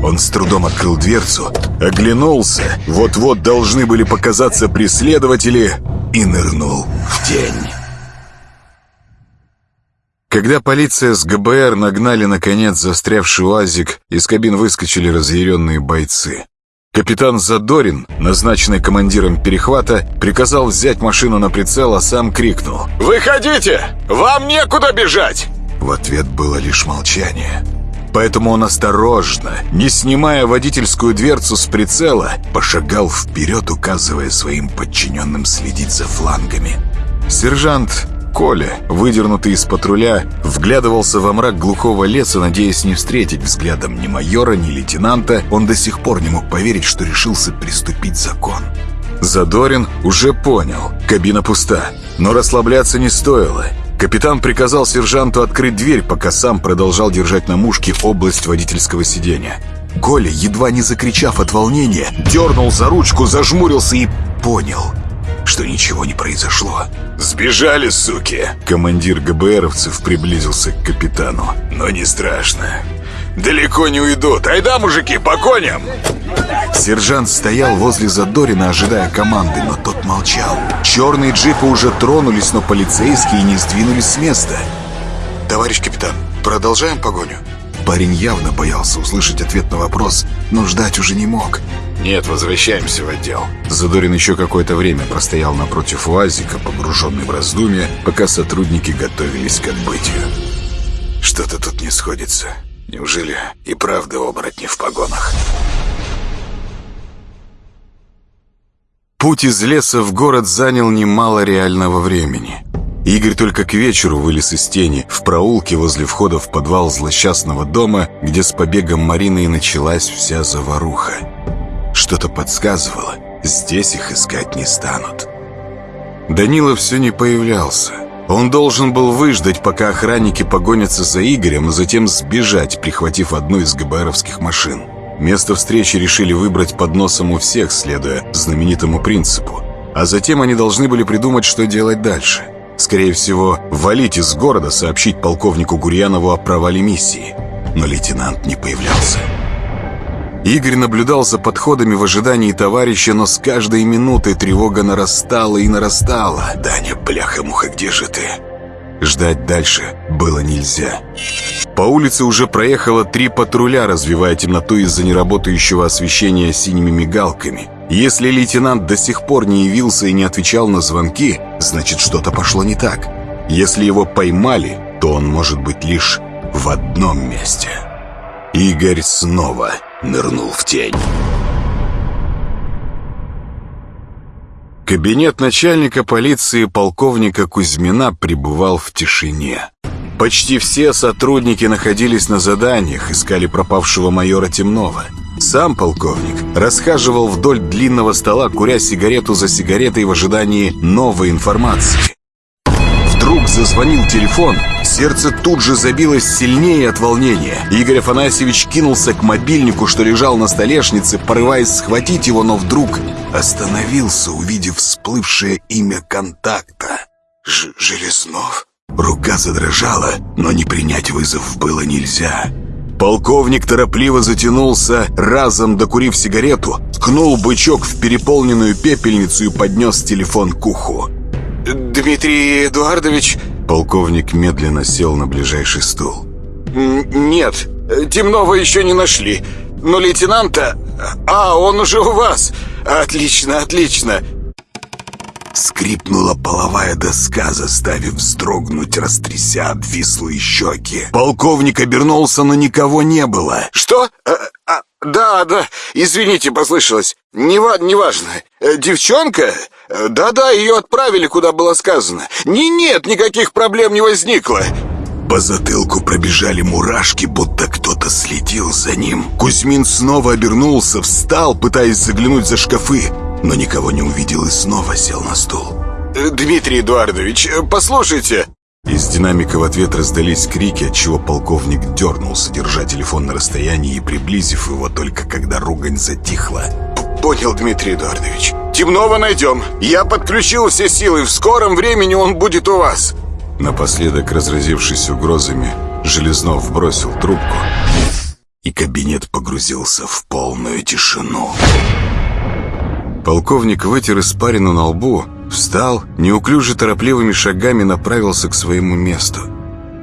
Он с трудом открыл дверцу, оглянулся, вот-вот должны были показаться преследователи, и нырнул в тень. Когда полиция с ГБР нагнали, наконец, застрявший УАЗик, из кабин выскочили разъяренные бойцы. Капитан Задорин, назначенный командиром перехвата, приказал взять машину на прицел, а сам крикнул «Выходите! Вам некуда бежать!» В ответ было лишь молчание. Поэтому он осторожно, не снимая водительскую дверцу с прицела, пошагал вперед, указывая своим подчиненным следить за флангами. Сержант Коля, выдернутый из патруля, вглядывался во мрак глухого леса, надеясь не встретить взглядом ни майора, ни лейтенанта. Он до сих пор не мог поверить, что решился приступить закон. Задорин уже понял, кабина пуста, но расслабляться не стоило. Капитан приказал сержанту открыть дверь, пока сам продолжал держать на мушке область водительского сидения. Коля, едва не закричав от волнения, дернул за ручку, зажмурился и понял, что ничего не произошло. «Сбежали, суки!» Командир ГБРовцев приблизился к капитану. «Но не страшно. Далеко не уйдут. Айда, мужики, по коням!» Сержант стоял возле Задорина, ожидая команды, но тот молчал. Черные джипы уже тронулись, но полицейские не сдвинулись с места. «Товарищ капитан, продолжаем погоню?» Парень явно боялся услышать ответ на вопрос, но ждать уже не мог. «Нет, возвращаемся в отдел». Задорин еще какое-то время простоял напротив УАЗика, погруженный в раздумья, пока сотрудники готовились к отбытию. «Что-то тут не сходится. Неужели и правда оборотни в погонах?» Путь из леса в город занял немало реального времени. Игорь только к вечеру вылез из тени в проулке возле входа в подвал злосчастного дома, где с побегом Марины и началась вся заваруха. Что-то подсказывало, здесь их искать не станут. Данила все не появлялся. Он должен был выждать, пока охранники погонятся за Игорем, а затем сбежать, прихватив одну из ГБРовских машин. Место встречи решили выбрать под носом у всех, следуя знаменитому принципу. А затем они должны были придумать, что делать дальше. Скорее всего, валить из города, сообщить полковнику Гурьянову о провале миссии. Но лейтенант не появлялся. Игорь наблюдал за подходами в ожидании товарища, но с каждой минутой тревога нарастала и нарастала. «Даня, бляха-муха, где же ты?» Ждать дальше было нельзя. По улице уже проехало три патруля, развивая темноту из-за неработающего освещения синими мигалками. Если лейтенант до сих пор не явился и не отвечал на звонки, значит что-то пошло не так. Если его поймали, то он может быть лишь в одном месте. Игорь снова нырнул в тень. Кабинет начальника полиции полковника Кузьмина пребывал в тишине. Почти все сотрудники находились на заданиях, искали пропавшего майора Темнова. Сам полковник расхаживал вдоль длинного стола, куря сигарету за сигаретой в ожидании новой информации. Вдруг зазвонил телефон, сердце тут же забилось сильнее от волнения. Игорь Афанасьевич кинулся к мобильнику, что лежал на столешнице, порываясь схватить его, но вдруг остановился, увидев всплывшее имя контакта. Ж «Железнов?» Рука задрожала, но не принять вызов было нельзя. Полковник торопливо затянулся, разом докурив сигарету, ткнул бычок в переполненную пепельницу и поднес телефон к уху. «Дмитрий Эдуардович...» Полковник медленно сел на ближайший стул. «Нет, темного еще не нашли. Но лейтенанта... А, он уже у вас. Отлично, отлично. Скрипнула половая доска, заставив вздрогнуть, растряся обвислые щеки. Полковник обернулся, но никого не было. «Что? А, а, да, да, извините, послышалось. Нева неважно. Э, девчонка? Да-да, ее отправили, куда было сказано. Не, нет, никаких проблем не возникло». По затылку пробежали мурашки, будто кто-то следил за ним. Кузьмин снова обернулся, встал, пытаясь заглянуть за шкафы, но никого не увидел и снова сел на стул. Э, «Дмитрий Эдуардович, э, послушайте!» Динамика в ответ раздались крики, отчего полковник дернулся, держа телефон на расстоянии и приблизив его только когда ругань затихла. «Понял, Дмитрий Эдуардович. Темного найдем. Я подключил все силы. В скором времени он будет у вас». Напоследок, разразившись угрозами, Железнов бросил трубку, и кабинет погрузился в полную тишину. Полковник вытер испарину на лбу, встал, неуклюже торопливыми шагами направился к своему месту.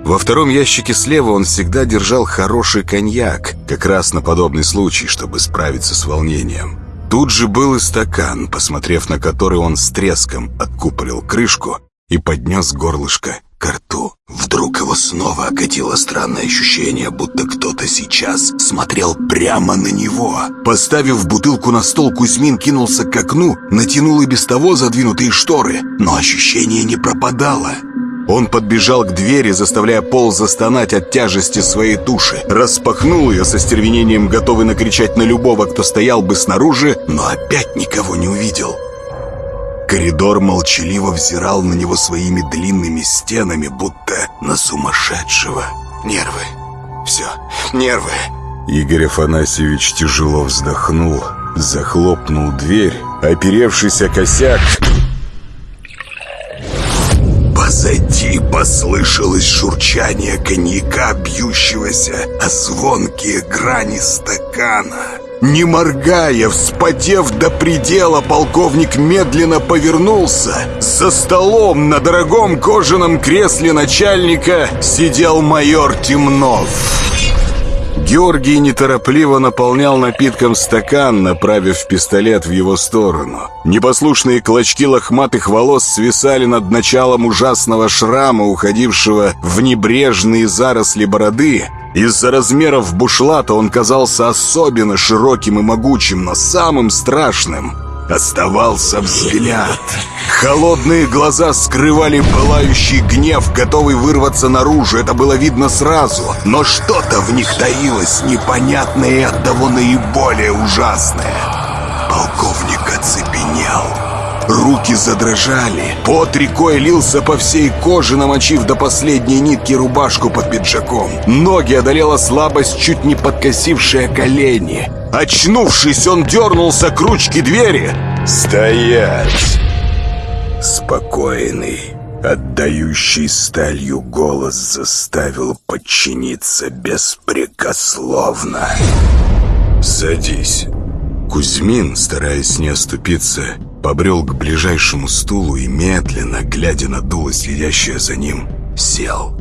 Во втором ящике слева он всегда держал хороший коньяк, как раз на подобный случай, чтобы справиться с волнением. Тут же был и стакан, посмотрев на который он с треском откупорил крышку и поднес горлышко к рту. Вдруг его снова окатило странное ощущение, будто кто-то сейчас смотрел прямо на него. Поставив бутылку на стол, Кузьмин кинулся к окну, натянул и без того задвинутые шторы, но ощущение не пропадало. Он подбежал к двери, заставляя пол застонать от тяжести своей туши. Распахнул ее со стервенением, готовый накричать на любого, кто стоял бы снаружи, но опять никого не увидел. Коридор молчаливо взирал на него своими длинными стенами, будто на сумасшедшего. Нервы. Все. Нервы. Игорь Афанасьевич тяжело вздохнул, захлопнул дверь, оперевшись о косяк. Позади послышалось шурчание коньяка, бьющегося о звонкие грани стакана. Не моргая, вспотев до предела, полковник медленно повернулся. За столом на дорогом кожаном кресле начальника сидел майор Темнов. Георгий неторопливо наполнял напитком стакан, направив пистолет в его сторону. Непослушные клочки лохматых волос свисали над началом ужасного шрама, уходившего в небрежные заросли бороды, из-за размеров бушлата он казался особенно широким и могучим, но самым страшным оставался взгляд. Холодные глаза скрывали пылающий гнев, готовый вырваться наружу. Это было видно сразу, но что-то в них таилось непонятное и оттого наиболее ужасное. Полковник оцепенел. Руки задрожали, пот рекой лился по всей коже, намочив до последней нитки рубашку под пиджаком. Ноги одолела слабость, чуть не подкосившая колени. Очнувшись, он дернулся к ручке двери. «Стоять!» Спокойный, отдающий сталью голос заставил подчиниться беспрекословно. «Садись». Кузьмин, стараясь не оступиться, побрел к ближайшему стулу и медленно, глядя на дуло, следящее за ним, сел.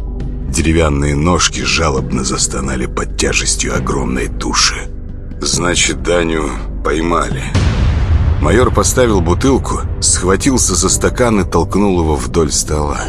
Деревянные ножки жалобно застонали под тяжестью огромной туши. «Значит, Даню поймали». Майор поставил бутылку, схватился за стакан и толкнул его вдоль стола.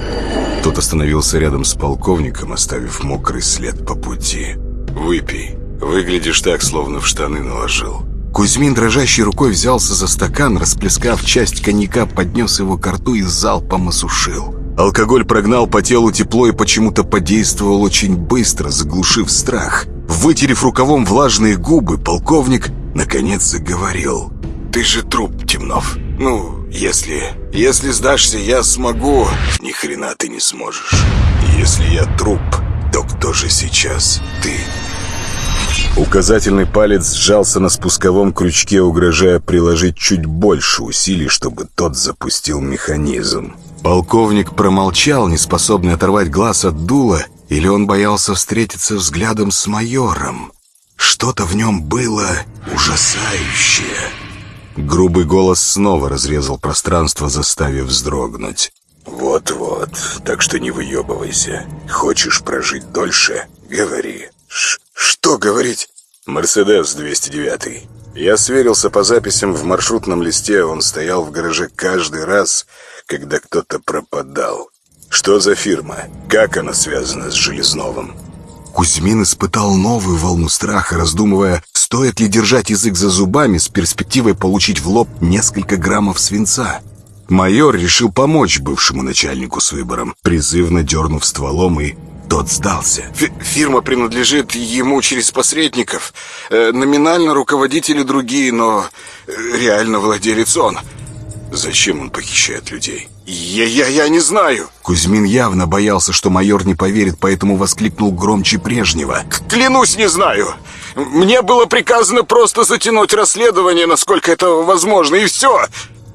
Тот остановился рядом с полковником, оставив мокрый след по пути. «Выпей. Выглядишь так, словно в штаны наложил». Кузьмин дрожащей рукой взялся за стакан, расплескав часть коньяка, поднес его к рту и залпом осушил. Алкоголь прогнал по телу тепло и почему-то подействовал очень быстро, заглушив страх. Вытерев рукавом влажные губы, полковник наконец заговорил. «Ты же труп, Темнов. Ну, если... Если сдашься, я смогу...» «Ни хрена ты не сможешь. Если я труп, то кто же сейчас ты?» Указательный палец сжался на спусковом крючке, угрожая приложить чуть больше усилий, чтобы тот запустил механизм. Полковник промолчал, не способный оторвать глаз от дула, или он боялся встретиться взглядом с майором. Что-то в нем было ужасающее. Грубый голос снова разрезал пространство, заставив вздрогнуть. «Вот-вот, так что не выебывайся. Хочешь прожить дольше? Говори». Ш «Что говорить?» «Мерседес 209. Я сверился по записям в маршрутном листе, он стоял в гараже каждый раз, когда кто-то пропадал. Что за фирма? Как она связана с Железновым?» Кузьмин испытал новую волну страха, раздумывая, стоит ли держать язык за зубами с перспективой получить в лоб несколько граммов свинца. Майор решил помочь бывшему начальнику с выбором, призывно дернув стволом и тот сдался. Фи фирма принадлежит ему через посредников. Э, номинально руководители другие, но э, реально владелец он. Зачем он похищает людей? Я, я, я не знаю. Кузьмин явно боялся, что майор не поверит, поэтому воскликнул громче прежнего. Клянусь, не знаю. Мне было приказано просто затянуть расследование, насколько это возможно, и все.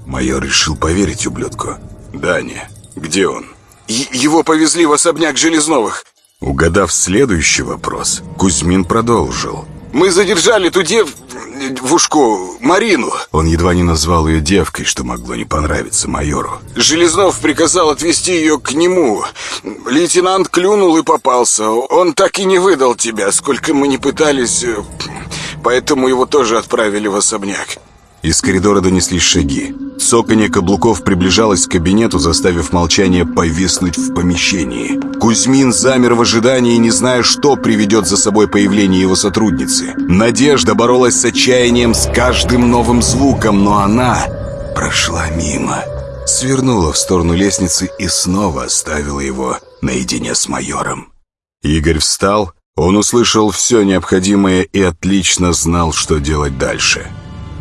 Майор решил поверить ублюдку. Даня, где он? Его повезли в особняк Железновых. Угадав следующий вопрос, Кузьмин продолжил. Мы задержали ту дев... Вушку, Марину. Он едва не назвал ее девкой, что могло не понравиться майору. Железнов приказал отвезти ее к нему. Лейтенант клюнул и попался. Он так и не выдал тебя, сколько мы не пытались, э, поэтому его тоже отправили в особняк. Из коридора донеслись шаги. Цоканье каблуков приближалось к кабинету, заставив молчание повиснуть в помещении. Кузьмин замер в ожидании, не зная, что приведет за собой появление его сотрудницы. Надежда боролась с отчаянием с каждым новым звуком, но она прошла мимо. Свернула в сторону лестницы и снова оставила его наедине с майором. Игорь встал, он услышал все необходимое и отлично знал, что делать дальше.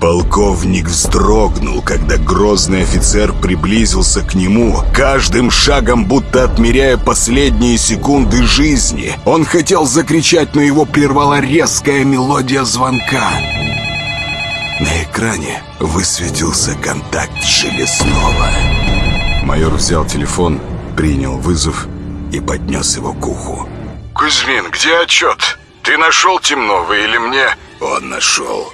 Полковник вздрогнул, когда грозный офицер приблизился к нему, каждым шагом будто отмеряя последние секунды жизни. Он хотел закричать, но его прервала резкая мелодия звонка. На экране высветился контакт Железнова. Майор взял телефон, принял вызов и поднес его к уху. «Кузьмин, где отчет? Ты нашел Темнова или мне?» «Он нашел».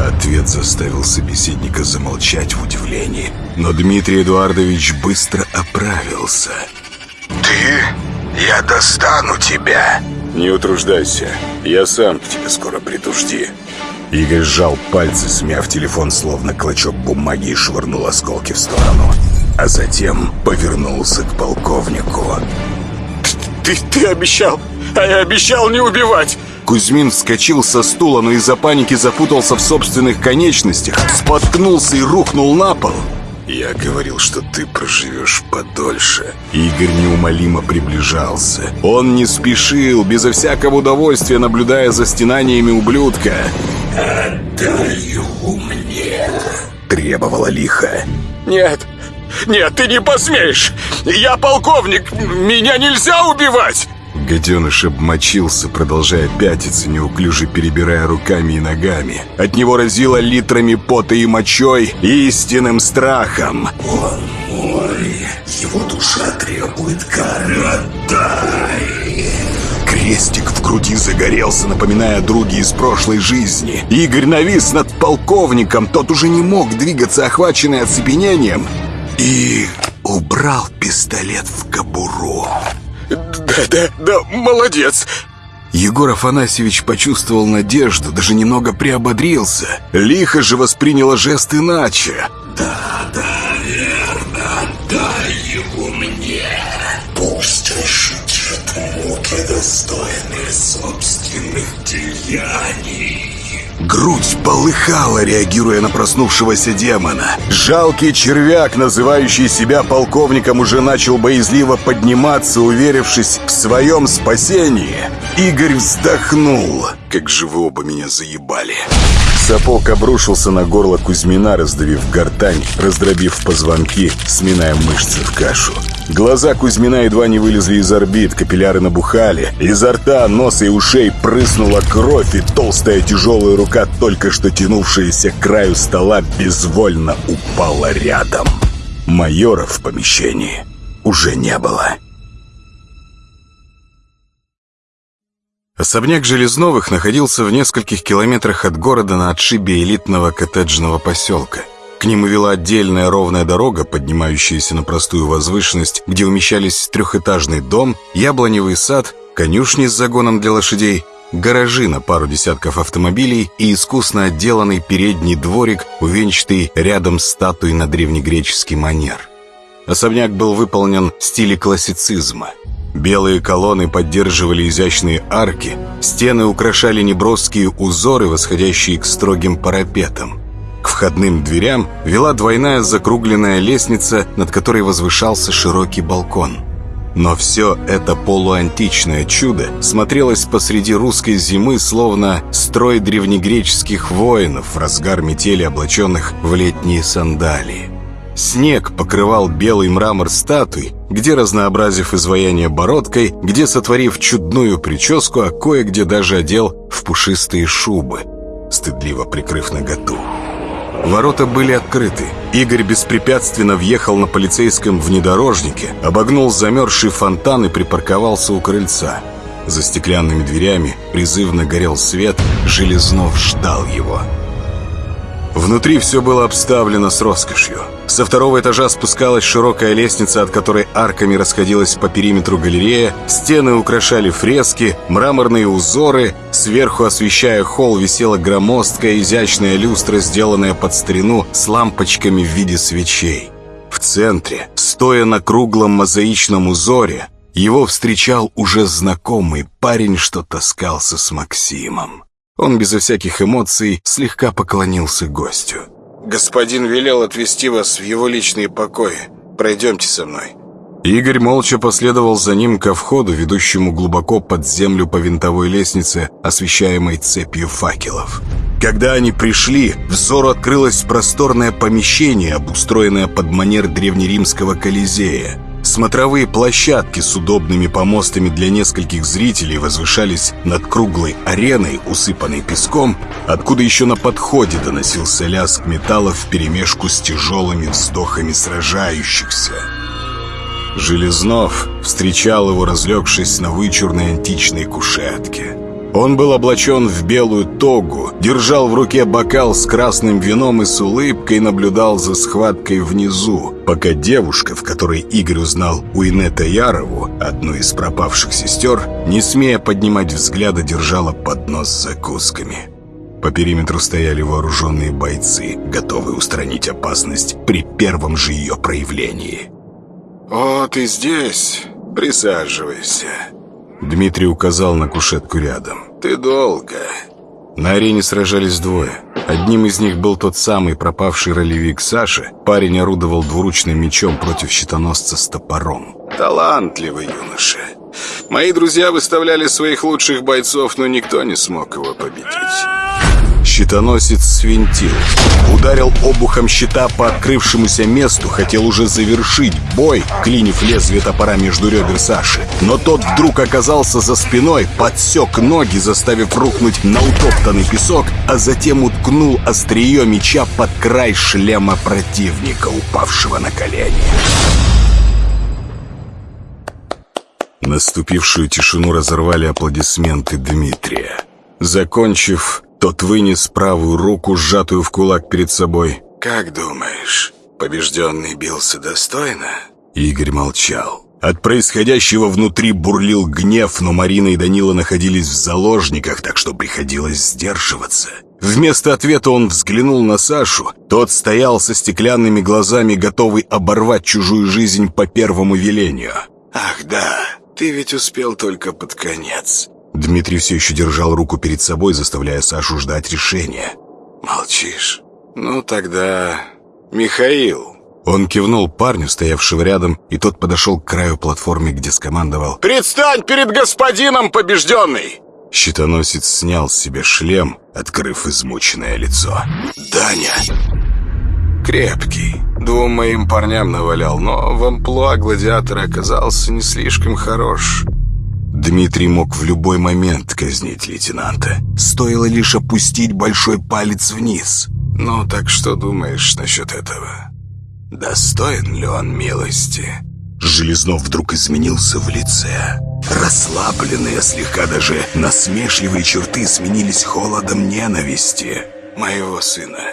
Ответ заставил собеседника замолчать в удивлении. Но Дмитрий Эдуардович быстро оправился. «Ты? Я достану тебя!» «Не утруждайся. Я сам к тебе скоро приду, жди». Игорь сжал пальцы, смяв телефон, словно клочок бумаги и швырнул осколки в сторону. А затем повернулся к полковнику. «Ты, ты обещал, а я обещал не убивать!» Кузьмин вскочил со стула, но из-за паники запутался в собственных конечностях, споткнулся и рухнул на пол. «Я говорил, что ты проживешь подольше». Игорь неумолимо приближался. Он не спешил, безо всякого удовольствия, наблюдая за стенаниями ублюдка. «Отдай его мне!» Требовала лихо. «Нет, нет, ты не посмеешь! Я полковник, меня нельзя убивать!» Гаденыш обмочился, продолжая пятиться, неуклюже перебирая руками и ногами. От него разило литрами пота и мочой, и истинным страхом. «Он мой! Его душа требует кары! Отдай!» Крестик в груди загорелся, напоминая о друге из прошлой жизни. Игорь навис над полковником, тот уже не мог двигаться, охваченный оцепенением, и убрал пистолет в кобуру. Да, да, да, молодец. Егор Афанасьевич почувствовал надежду, даже немного приободрился. Лихо же восприняла жест иначе. «Да, да, верно, отдай его мне. Пусть ощутит муки, достойные собственных деяний». Грудь полыхала, реагируя на проснувшегося демона. Жалкий червяк, называющий себя полковником, уже начал боязливо подниматься, уверившись в своем спасении. Игорь вздохнул. «Как же вы оба меня заебали!» Сапог обрушился на горло Кузьмина, раздавив гортань, раздробив позвонки, сминая мышцы в кашу. Глаза Кузьмина едва не вылезли из орбит, капилляры набухали. Изо рта, носа и ушей прыснула кровь, и толстая тяжелая рука, только что тянувшаяся к краю стола, безвольно упала рядом. Майора в помещении уже не было. Особняк Железновых находился в нескольких километрах от города на отшибе элитного коттеджного поселка. К нему вела отдельная ровная дорога, поднимающаяся на простую возвышенность, где умещались трехэтажный дом, яблоневый сад, конюшни с загоном для лошадей, гаражи на пару десятков автомобилей и искусно отделанный передний дворик, увенчатый рядом статуей на древнегреческий манер. Особняк был выполнен в стиле классицизма – Белые колонны поддерживали изящные арки, стены украшали неброские узоры, восходящие к строгим парапетам. К входным дверям вела двойная закругленная лестница, над которой возвышался широкий балкон. Но все это полуантичное чудо смотрелось посреди русской зимы, словно строй древнегреческих воинов в разгар метели, облаченных в летние сандалии. Снег покрывал белый мрамор статуй, где, разнообразив изваяние бородкой, где, сотворив чудную прическу, а кое-где даже одел в пушистые шубы, стыдливо прикрыв наготу. Ворота были открыты. Игорь беспрепятственно въехал на полицейском внедорожнике, обогнул замерзший фонтан и припарковался у крыльца. За стеклянными дверями призывно горел свет, Железнов ждал его. Внутри все было обставлено с роскошью. Со второго этажа спускалась широкая лестница, от которой арками расходилась по периметру галерея, стены украшали фрески, мраморные узоры, сверху освещая холл висела громоздкая изящная люстра, сделанная под старину с лампочками в виде свечей. В центре, стоя на круглом мозаичном узоре, его встречал уже знакомый парень, что таскался с Максимом. Он безо всяких эмоций слегка поклонился гостю. «Господин велел отвезти вас в его личные покои. Пройдемте со мной». Игорь молча последовал за ним ко входу, ведущему глубоко под землю по винтовой лестнице, освещаемой цепью факелов. Когда они пришли, взору открылось просторное помещение, обустроенное под манер древнеримского Колизея. Смотровые площадки с удобными помостами для нескольких зрителей возвышались над круглой ареной, усыпанной песком, откуда еще на подходе доносился лязг металла вперемешку с тяжелыми вздохами сражающихся. Железнов встречал его, разлегшись на вычурной античной кушетке. Он был облачен в белую тогу, держал в руке бокал с красным вином и с улыбкой наблюдал за схваткой внизу, пока девушка, в которой Игорь узнал Уинета Ярову, одну из пропавших сестер, не смея поднимать взгляда, держала поднос с закусками. По периметру стояли вооруженные бойцы, готовые устранить опасность при первом же ее проявлении. «О, ты здесь? Присаживайся». Дмитрий указал на кушетку рядом. «Ты долго». На арене сражались двое. Одним из них был тот самый пропавший ролевик Саши. Парень орудовал двуручным мечом против щитоносца с топором. Талантливый юноша. Мои друзья выставляли своих лучших бойцов, но никто не смог его победить. Щитоносец свинтил. Ударил обухом щита по открывшемуся месту, хотел уже завершить бой, клинив лезвие топора между ребер Саши. Но тот вдруг оказался за спиной, подсек ноги, заставив рухнуть на утоптанный песок, а затем уткнул острие меча под край шлема противника, упавшего на колени. Наступившую тишину разорвали аплодисменты Дмитрия. Закончив, тот вынес правую руку, сжатую в кулак перед собой. «Как думаешь, побежденный бился достойно?» Игорь молчал. От происходящего внутри бурлил гнев, но Марина и Данила находились в заложниках, так что приходилось сдерживаться. Вместо ответа он взглянул на Сашу. Тот стоял со стеклянными глазами, готовый оборвать чужую жизнь по первому велению. «Ах да, ты ведь успел только под конец». Дмитрий все еще держал руку перед собой, заставляя Сашу ждать решения. «Молчишь? Ну тогда... Михаил!» Он кивнул парню, стоявшего рядом, и тот подошел к краю платформы, где скомандовал «Предстань перед господином, побежденный!» Щитоносец снял с себя шлем, открыв измученное лицо. «Даня!» «Крепкий. Двум моим парням навалял, но в амплуа гладиатора оказался не слишком хорош». Дмитрий мог в любой момент казнить лейтенанта. Стоило лишь опустить большой палец вниз. «Ну, так что думаешь насчет этого? Достоин ли он милости?» Железнов вдруг изменился в лице. Расслабленные, слегка даже насмешливые черты сменились холодом ненависти. «Моего сына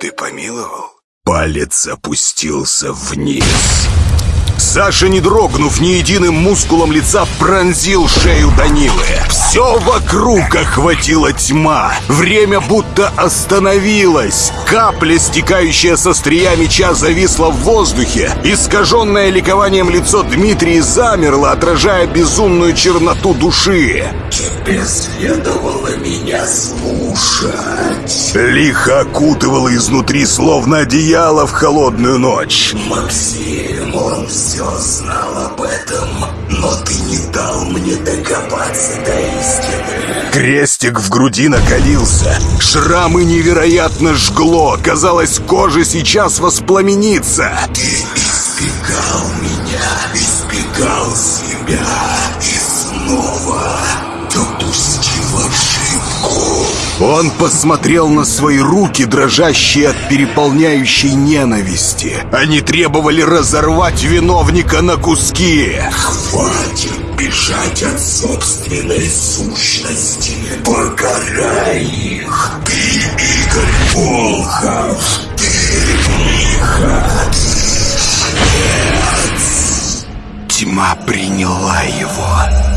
ты помиловал?» Палец опустился вниз. Саша, не дрогнув ни единым мускулом лица, пронзил шею Данилы. Все вокруг охватила тьма. Время будто остановилось. Капля, стекающая со стрия меча, зависла в воздухе. Искаженное ликованием лицо Дмитрия замерло, отражая безумную черноту души. Тебе следовало меня слушать. Лихо окутывало изнутри, словно одеяло в холодную ночь. Максим, он все знал об этом. но ты не дал мне докопаться до истины. Крестик в груди накалился. Шрамы невероятно жгло. Казалось, кожа сейчас воспламенится. Ты избегал меня, избегал себя Он посмотрел на свои руки, дрожащие от переполняющей ненависти. Они требовали разорвать виновника на куски. Хватит бежать от собственной сущности. Покарай их. Ты Игорь Волхов. Ты лихо. Тьма приняла его.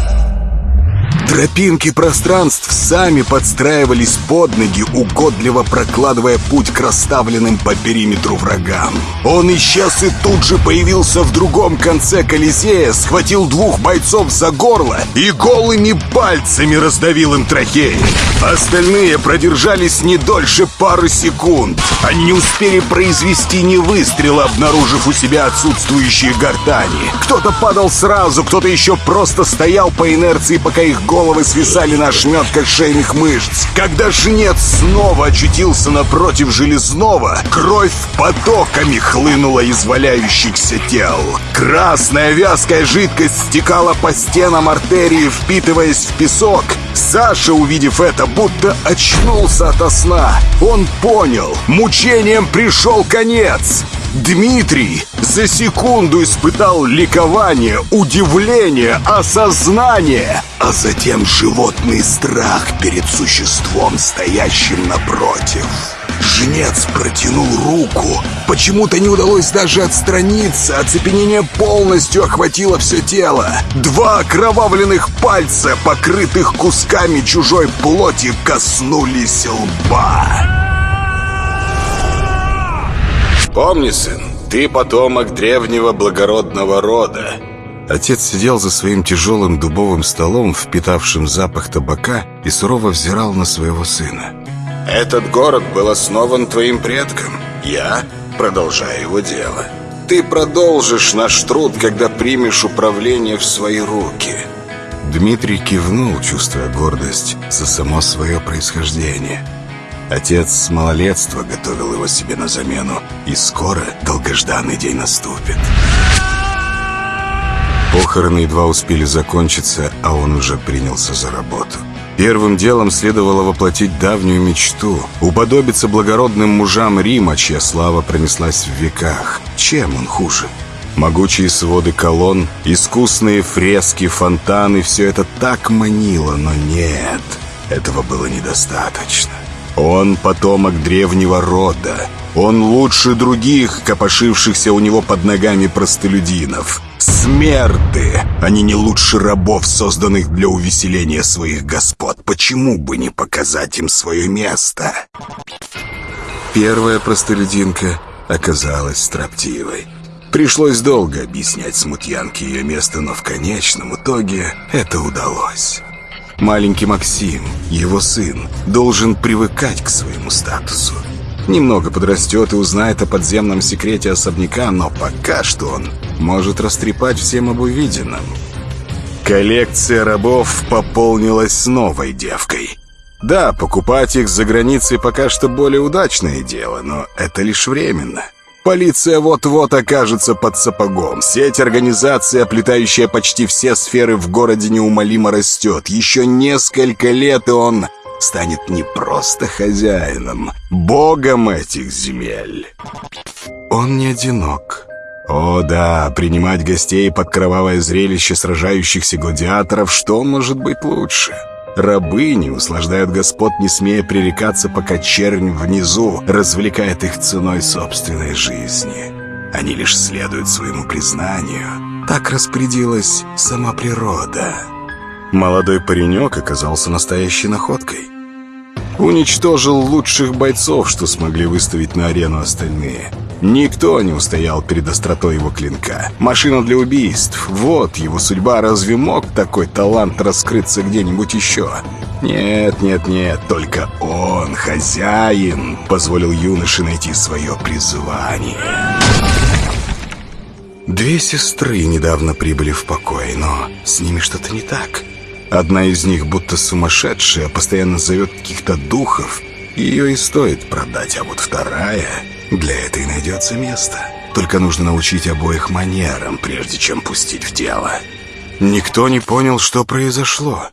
Тропинки пространств сами подстраивались под ноги, угодливо прокладывая путь к расставленным по периметру врагам. Он исчез и тут же появился в другом конце Колизея, схватил двух бойцов за горло и голыми пальцами раздавил им трахеи. Остальные продержались не дольше пары секунд. Они не успели произвести ни выстрела, обнаружив у себя отсутствующие гортани. Кто-то падал сразу, кто-то еще просто стоял по инерции, пока их головы свисали на ошметках шейных мышц. Когда жнец снова очутился напротив железного, кровь потоками хлынула из валяющихся тел. Красная вязкая жидкость стекала по стенам артерии, впитываясь в песок. Саша, увидев это, будто очнулся ото сна. Он понял, мучением пришел конец. Дмитрий за секунду испытал ликование, удивление, осознание, а затем животный страх перед существом, стоящим напротив. Жнец протянул руку. Почему-то не удалось даже отстраниться. Оцепенение полностью охватило все тело. Два окровавленных пальца, покрытых кусками чужой плоти, коснулись лба. Помни, сын, ты потомок древнего благородного рода. Отец сидел за своим тяжелым дубовым столом, впитавшим запах табака, и сурово взирал на своего сына. Этот город был основан твоим предком. Я продолжаю его дело. Ты продолжишь наш труд, когда примешь управление в свои руки. Дмитрий кивнул, чувствуя гордость за само свое происхождение. Отец с малолетства готовил его себе на замену, и скоро долгожданный день наступит. Похороны едва успели закончиться, а он уже принялся за работу. Первым делом следовало воплотить давнюю мечту – уподобиться благородным мужам Рима, чья слава пронеслась в веках. Чем он хуже? Могучие своды колонн, искусные фрески, фонтаны – все это так манило, но нет, этого было недостаточно. Он потомок древнего рода. Он лучше других, копошившихся у него под ногами простолюдинов. Смерты! Они не лучше рабов, созданных для увеселения своих господ. Почему бы не показать им свое место? Первая простолюдинка оказалась строптивой. Пришлось долго объяснять смутьянке ее место, но в конечном итоге это удалось. Маленький Максим, его сын, должен привыкать к своему статусу. Немного подрастет и узнает о подземном секрете особняка, но пока что он может растрепать всем об увиденном. Коллекция рабов пополнилась новой девкой. Да, покупать их за границей пока что более удачное дело, но это лишь временно. Полиция вот-вот окажется под сапогом. Сеть организаций, оплетающая почти все сферы в городе, неумолимо растет. Еще несколько лет, и он станет не просто хозяином, богом этих земель. Он не одинок. О да, принимать гостей под кровавое зрелище сражающихся гладиаторов, что может быть лучше? Рабыни услаждают господ, не смея пререкаться, пока чернь внизу развлекает их ценой собственной жизни. Они лишь следуют своему признанию. Так распорядилась сама природа. Молодой паренек оказался настоящей находкой. Уничтожил лучших бойцов, что смогли выставить на арену остальные. Никто не устоял перед остротой его клинка. Машина для убийств. Вот его судьба. Разве мог такой талант раскрыться где-нибудь еще? Нет, нет, нет. Только он, хозяин, позволил юноше найти свое призвание. Две сестры недавно прибыли в покой, но с ними что-то не так. Одна из них будто сумасшедшая, постоянно зовет каких-то духов. Ее и стоит продать, а вот вторая... Для этой найдется место. Только нужно научить обоих манерам, прежде чем пустить в дело. Никто не понял, что произошло.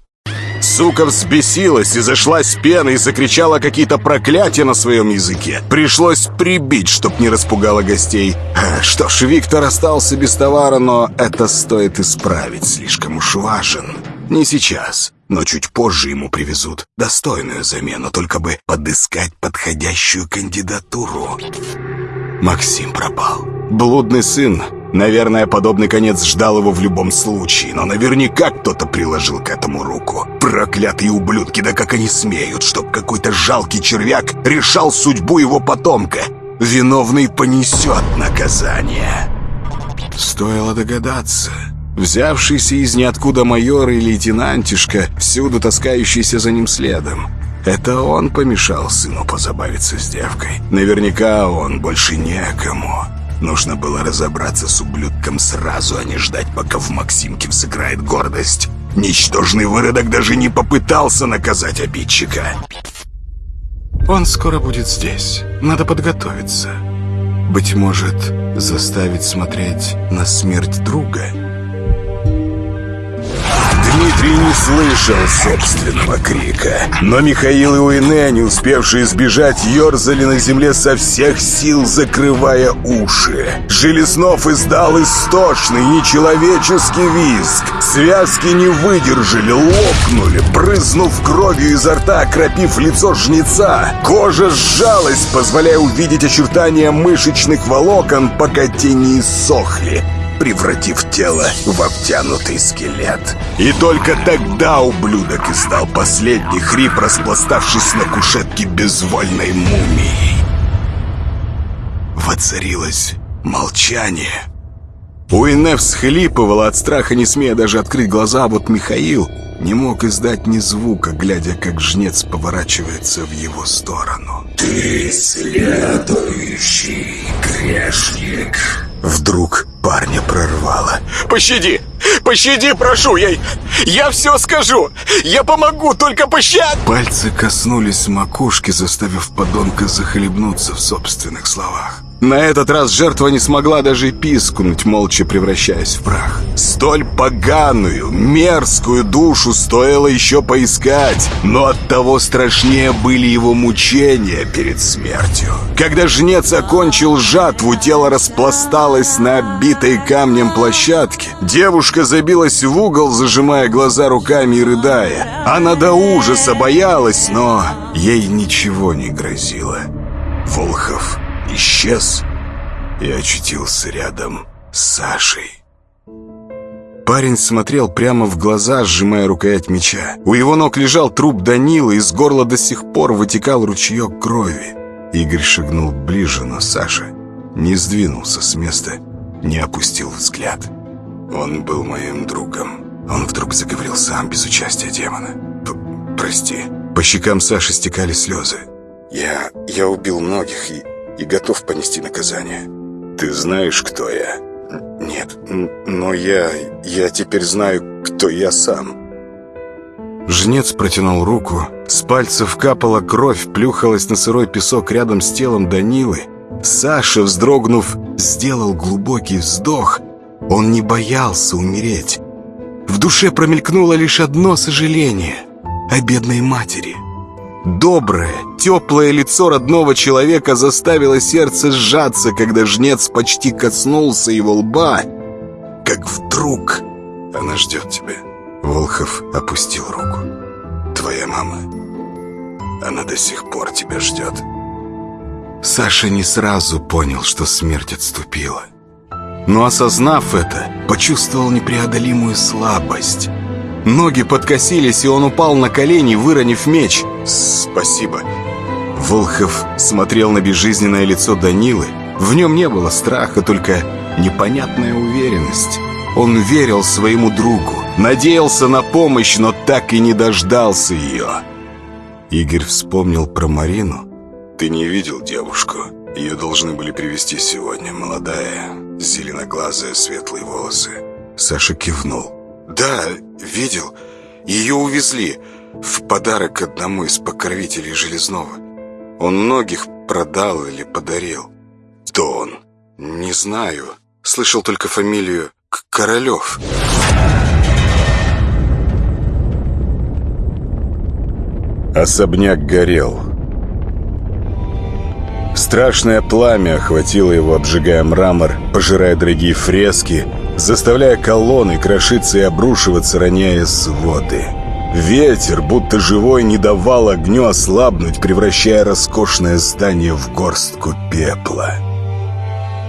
Сука взбесилась и зашла с пеной и закричала какие-то проклятия на своем языке. Пришлось прибить, чтоб не распугала гостей. Что ж, Виктор остался без товара, но это стоит исправить, слишком уж важен. Не сейчас, но чуть позже ему привезут достойную замену, только бы подыскать подходящую кандидатуру. Максим пропал. Блудный сын. Наверное, подобный конец ждал его в любом случае, но наверняка кто-то приложил к этому руку. Проклятые ублюдки, да как они смеют, чтоб какой-то жалкий червяк решал судьбу его потомка. Виновный понесет наказание. Стоило догадаться. Взявшийся из ниоткуда майор и лейтенантишка, всюду таскающийся за ним следом. Это он помешал сыну позабавиться с девкой. Наверняка он больше некому. Нужно было разобраться с ублюдком сразу, а не ждать, пока в Максимке взыграет гордость. Ничтожный выродок даже не попытался наказать обидчика. Он скоро будет здесь. Надо подготовиться. Быть может, заставить смотреть на смерть друга — Дмитрий не слышал собственного крика. Но Михаил и Уине, не успевшие сбежать, ерзали на земле со всех сил, закрывая уши. Железнов издал истошный, нечеловеческий визг. Связки не выдержали, лопнули, брызнув кровью изо рта, окропив лицо жнеца. Кожа сжалась, позволяя увидеть очертания мышечных волокон, пока те не иссохли превратив тело в обтянутый скелет. И только тогда ублюдок издал последний хрип, распластавшись на кушетке безвольной мумии. Воцарилось молчание. Уинне всхлипывала от страха, не смея даже открыть глаза, а вот Михаил не мог издать ни звука, глядя, как жнец поворачивается в его сторону. «Ты следующий грешник!» Вдруг парня прорвало. «Пощади! Пощади, прошу! Я, я все скажу! Я помогу, только пощад!» Пальцы коснулись макушки, заставив подонка захлебнуться в собственных словах. На этот раз жертва не смогла даже пискнуть, молча превращаясь в прах. Столь поганую, мерзкую душу стоило еще поискать, но от того страшнее были его мучения перед смертью. Когда жнец окончил жатву, тело распласталось на обитой камнем площадке. Девушка забилась в угол, зажимая глаза руками и рыдая. Она до ужаса боялась, но ей ничего не грозило. Волхов исчез и очутился рядом с Сашей. Парень смотрел прямо в глаза, сжимая рукоять меча. У его ног лежал труп Данилы, из горла до сих пор вытекал ручеек крови. Игорь шагнул ближе, но Саша не сдвинулся с места, не опустил взгляд. Он был моим другом. Он вдруг заговорил сам, без участия демона. «Прости». По щекам Саши стекали слезы. «Я... я убил многих и и готов понести наказание. Ты знаешь, кто я? Нет, но я... я теперь знаю, кто я сам. Жнец протянул руку. С пальцев капала кровь, плюхалась на сырой песок рядом с телом Данилы. Саша, вздрогнув, сделал глубокий вздох. Он не боялся умереть. В душе промелькнуло лишь одно сожаление о бедной матери. Доброе, теплое лицо родного человека заставило сердце сжаться, когда жнец почти коснулся его лба. Как вдруг она ждет тебя. Волхов опустил руку. Твоя мама, она до сих пор тебя ждет. Саша не сразу понял, что смерть отступила. Но осознав это, почувствовал непреодолимую слабость – Ноги подкосились, и он упал на колени, выронив меч. «Спасибо». Волхов смотрел на безжизненное лицо Данилы. В нем не было страха, только непонятная уверенность. Он верил своему другу, надеялся на помощь, но так и не дождался ее. Игорь вспомнил про Марину. «Ты не видел девушку?» Ее должны были привести сегодня. Молодая, зеленоглазая, светлые волосы. Саша кивнул. Да, видел. Ее увезли в подарок одному из покровителей Железного. Он многих продал или подарил. Кто он? Не знаю. Слышал только фамилию Королев. Особняк горел. Страшное пламя охватило его, обжигая мрамор, пожирая дорогие фрески, заставляя колонны крошиться и обрушиваться, роняя своды. Ветер, будто живой, не давал огню ослабнуть, превращая роскошное здание в горстку пепла.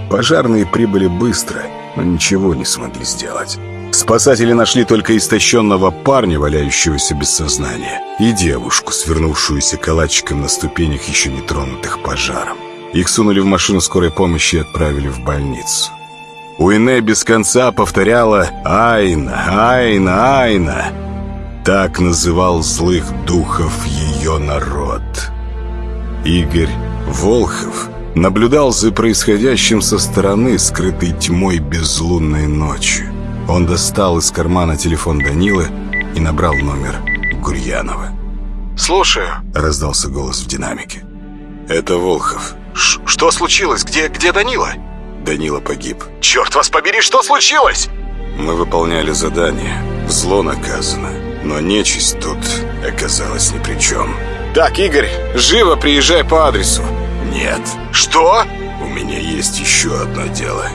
Пожарные прибыли быстро, но ничего не смогли сделать. Спасатели нашли только истощенного парня, валяющегося без сознания, и девушку, свернувшуюся калачиком на ступенях, еще не тронутых пожаром. Их сунули в машину скорой помощи и отправили в больницу. Уине без конца повторяла «Айна, Айна, Айна». Так называл злых духов ее народ. Игорь Волхов наблюдал за происходящим со стороны, скрытой тьмой безлунной ночи. Он достал из кармана телефон Данилы и набрал номер Гурьянова. «Слушаю», — раздался голос в динамике. «Это Волхов». Ш «Что случилось? Где, где Данила?» Данила погиб. «Черт вас побери, что случилось?» Мы выполняли задание. Зло наказано. Но нечисть тут оказалась ни при чем. «Так, Игорь, живо приезжай по адресу». «Нет». «Что?» «У меня есть еще одно дело».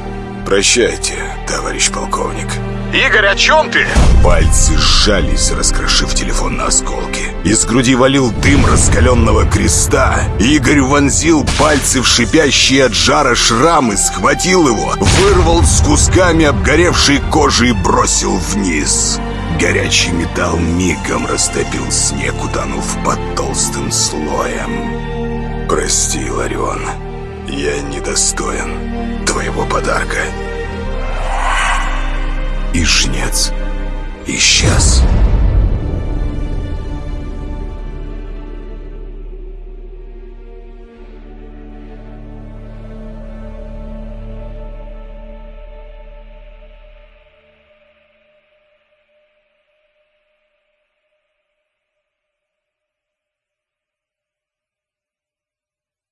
«Прощайте, товарищ полковник». «Игорь, о чем ты?» Пальцы сжались, раскрошив телефон на осколки. Из груди валил дым раскаленного креста. Игорь вонзил пальцы в шипящие от жара шрамы, схватил его, вырвал с кусками обгоревшей кожи и бросил вниз. Горячий металл мигом растопил снег, утонув под толстым слоем. «Прости, Ларион, я недостоин твоего подарка» и жнец исчез.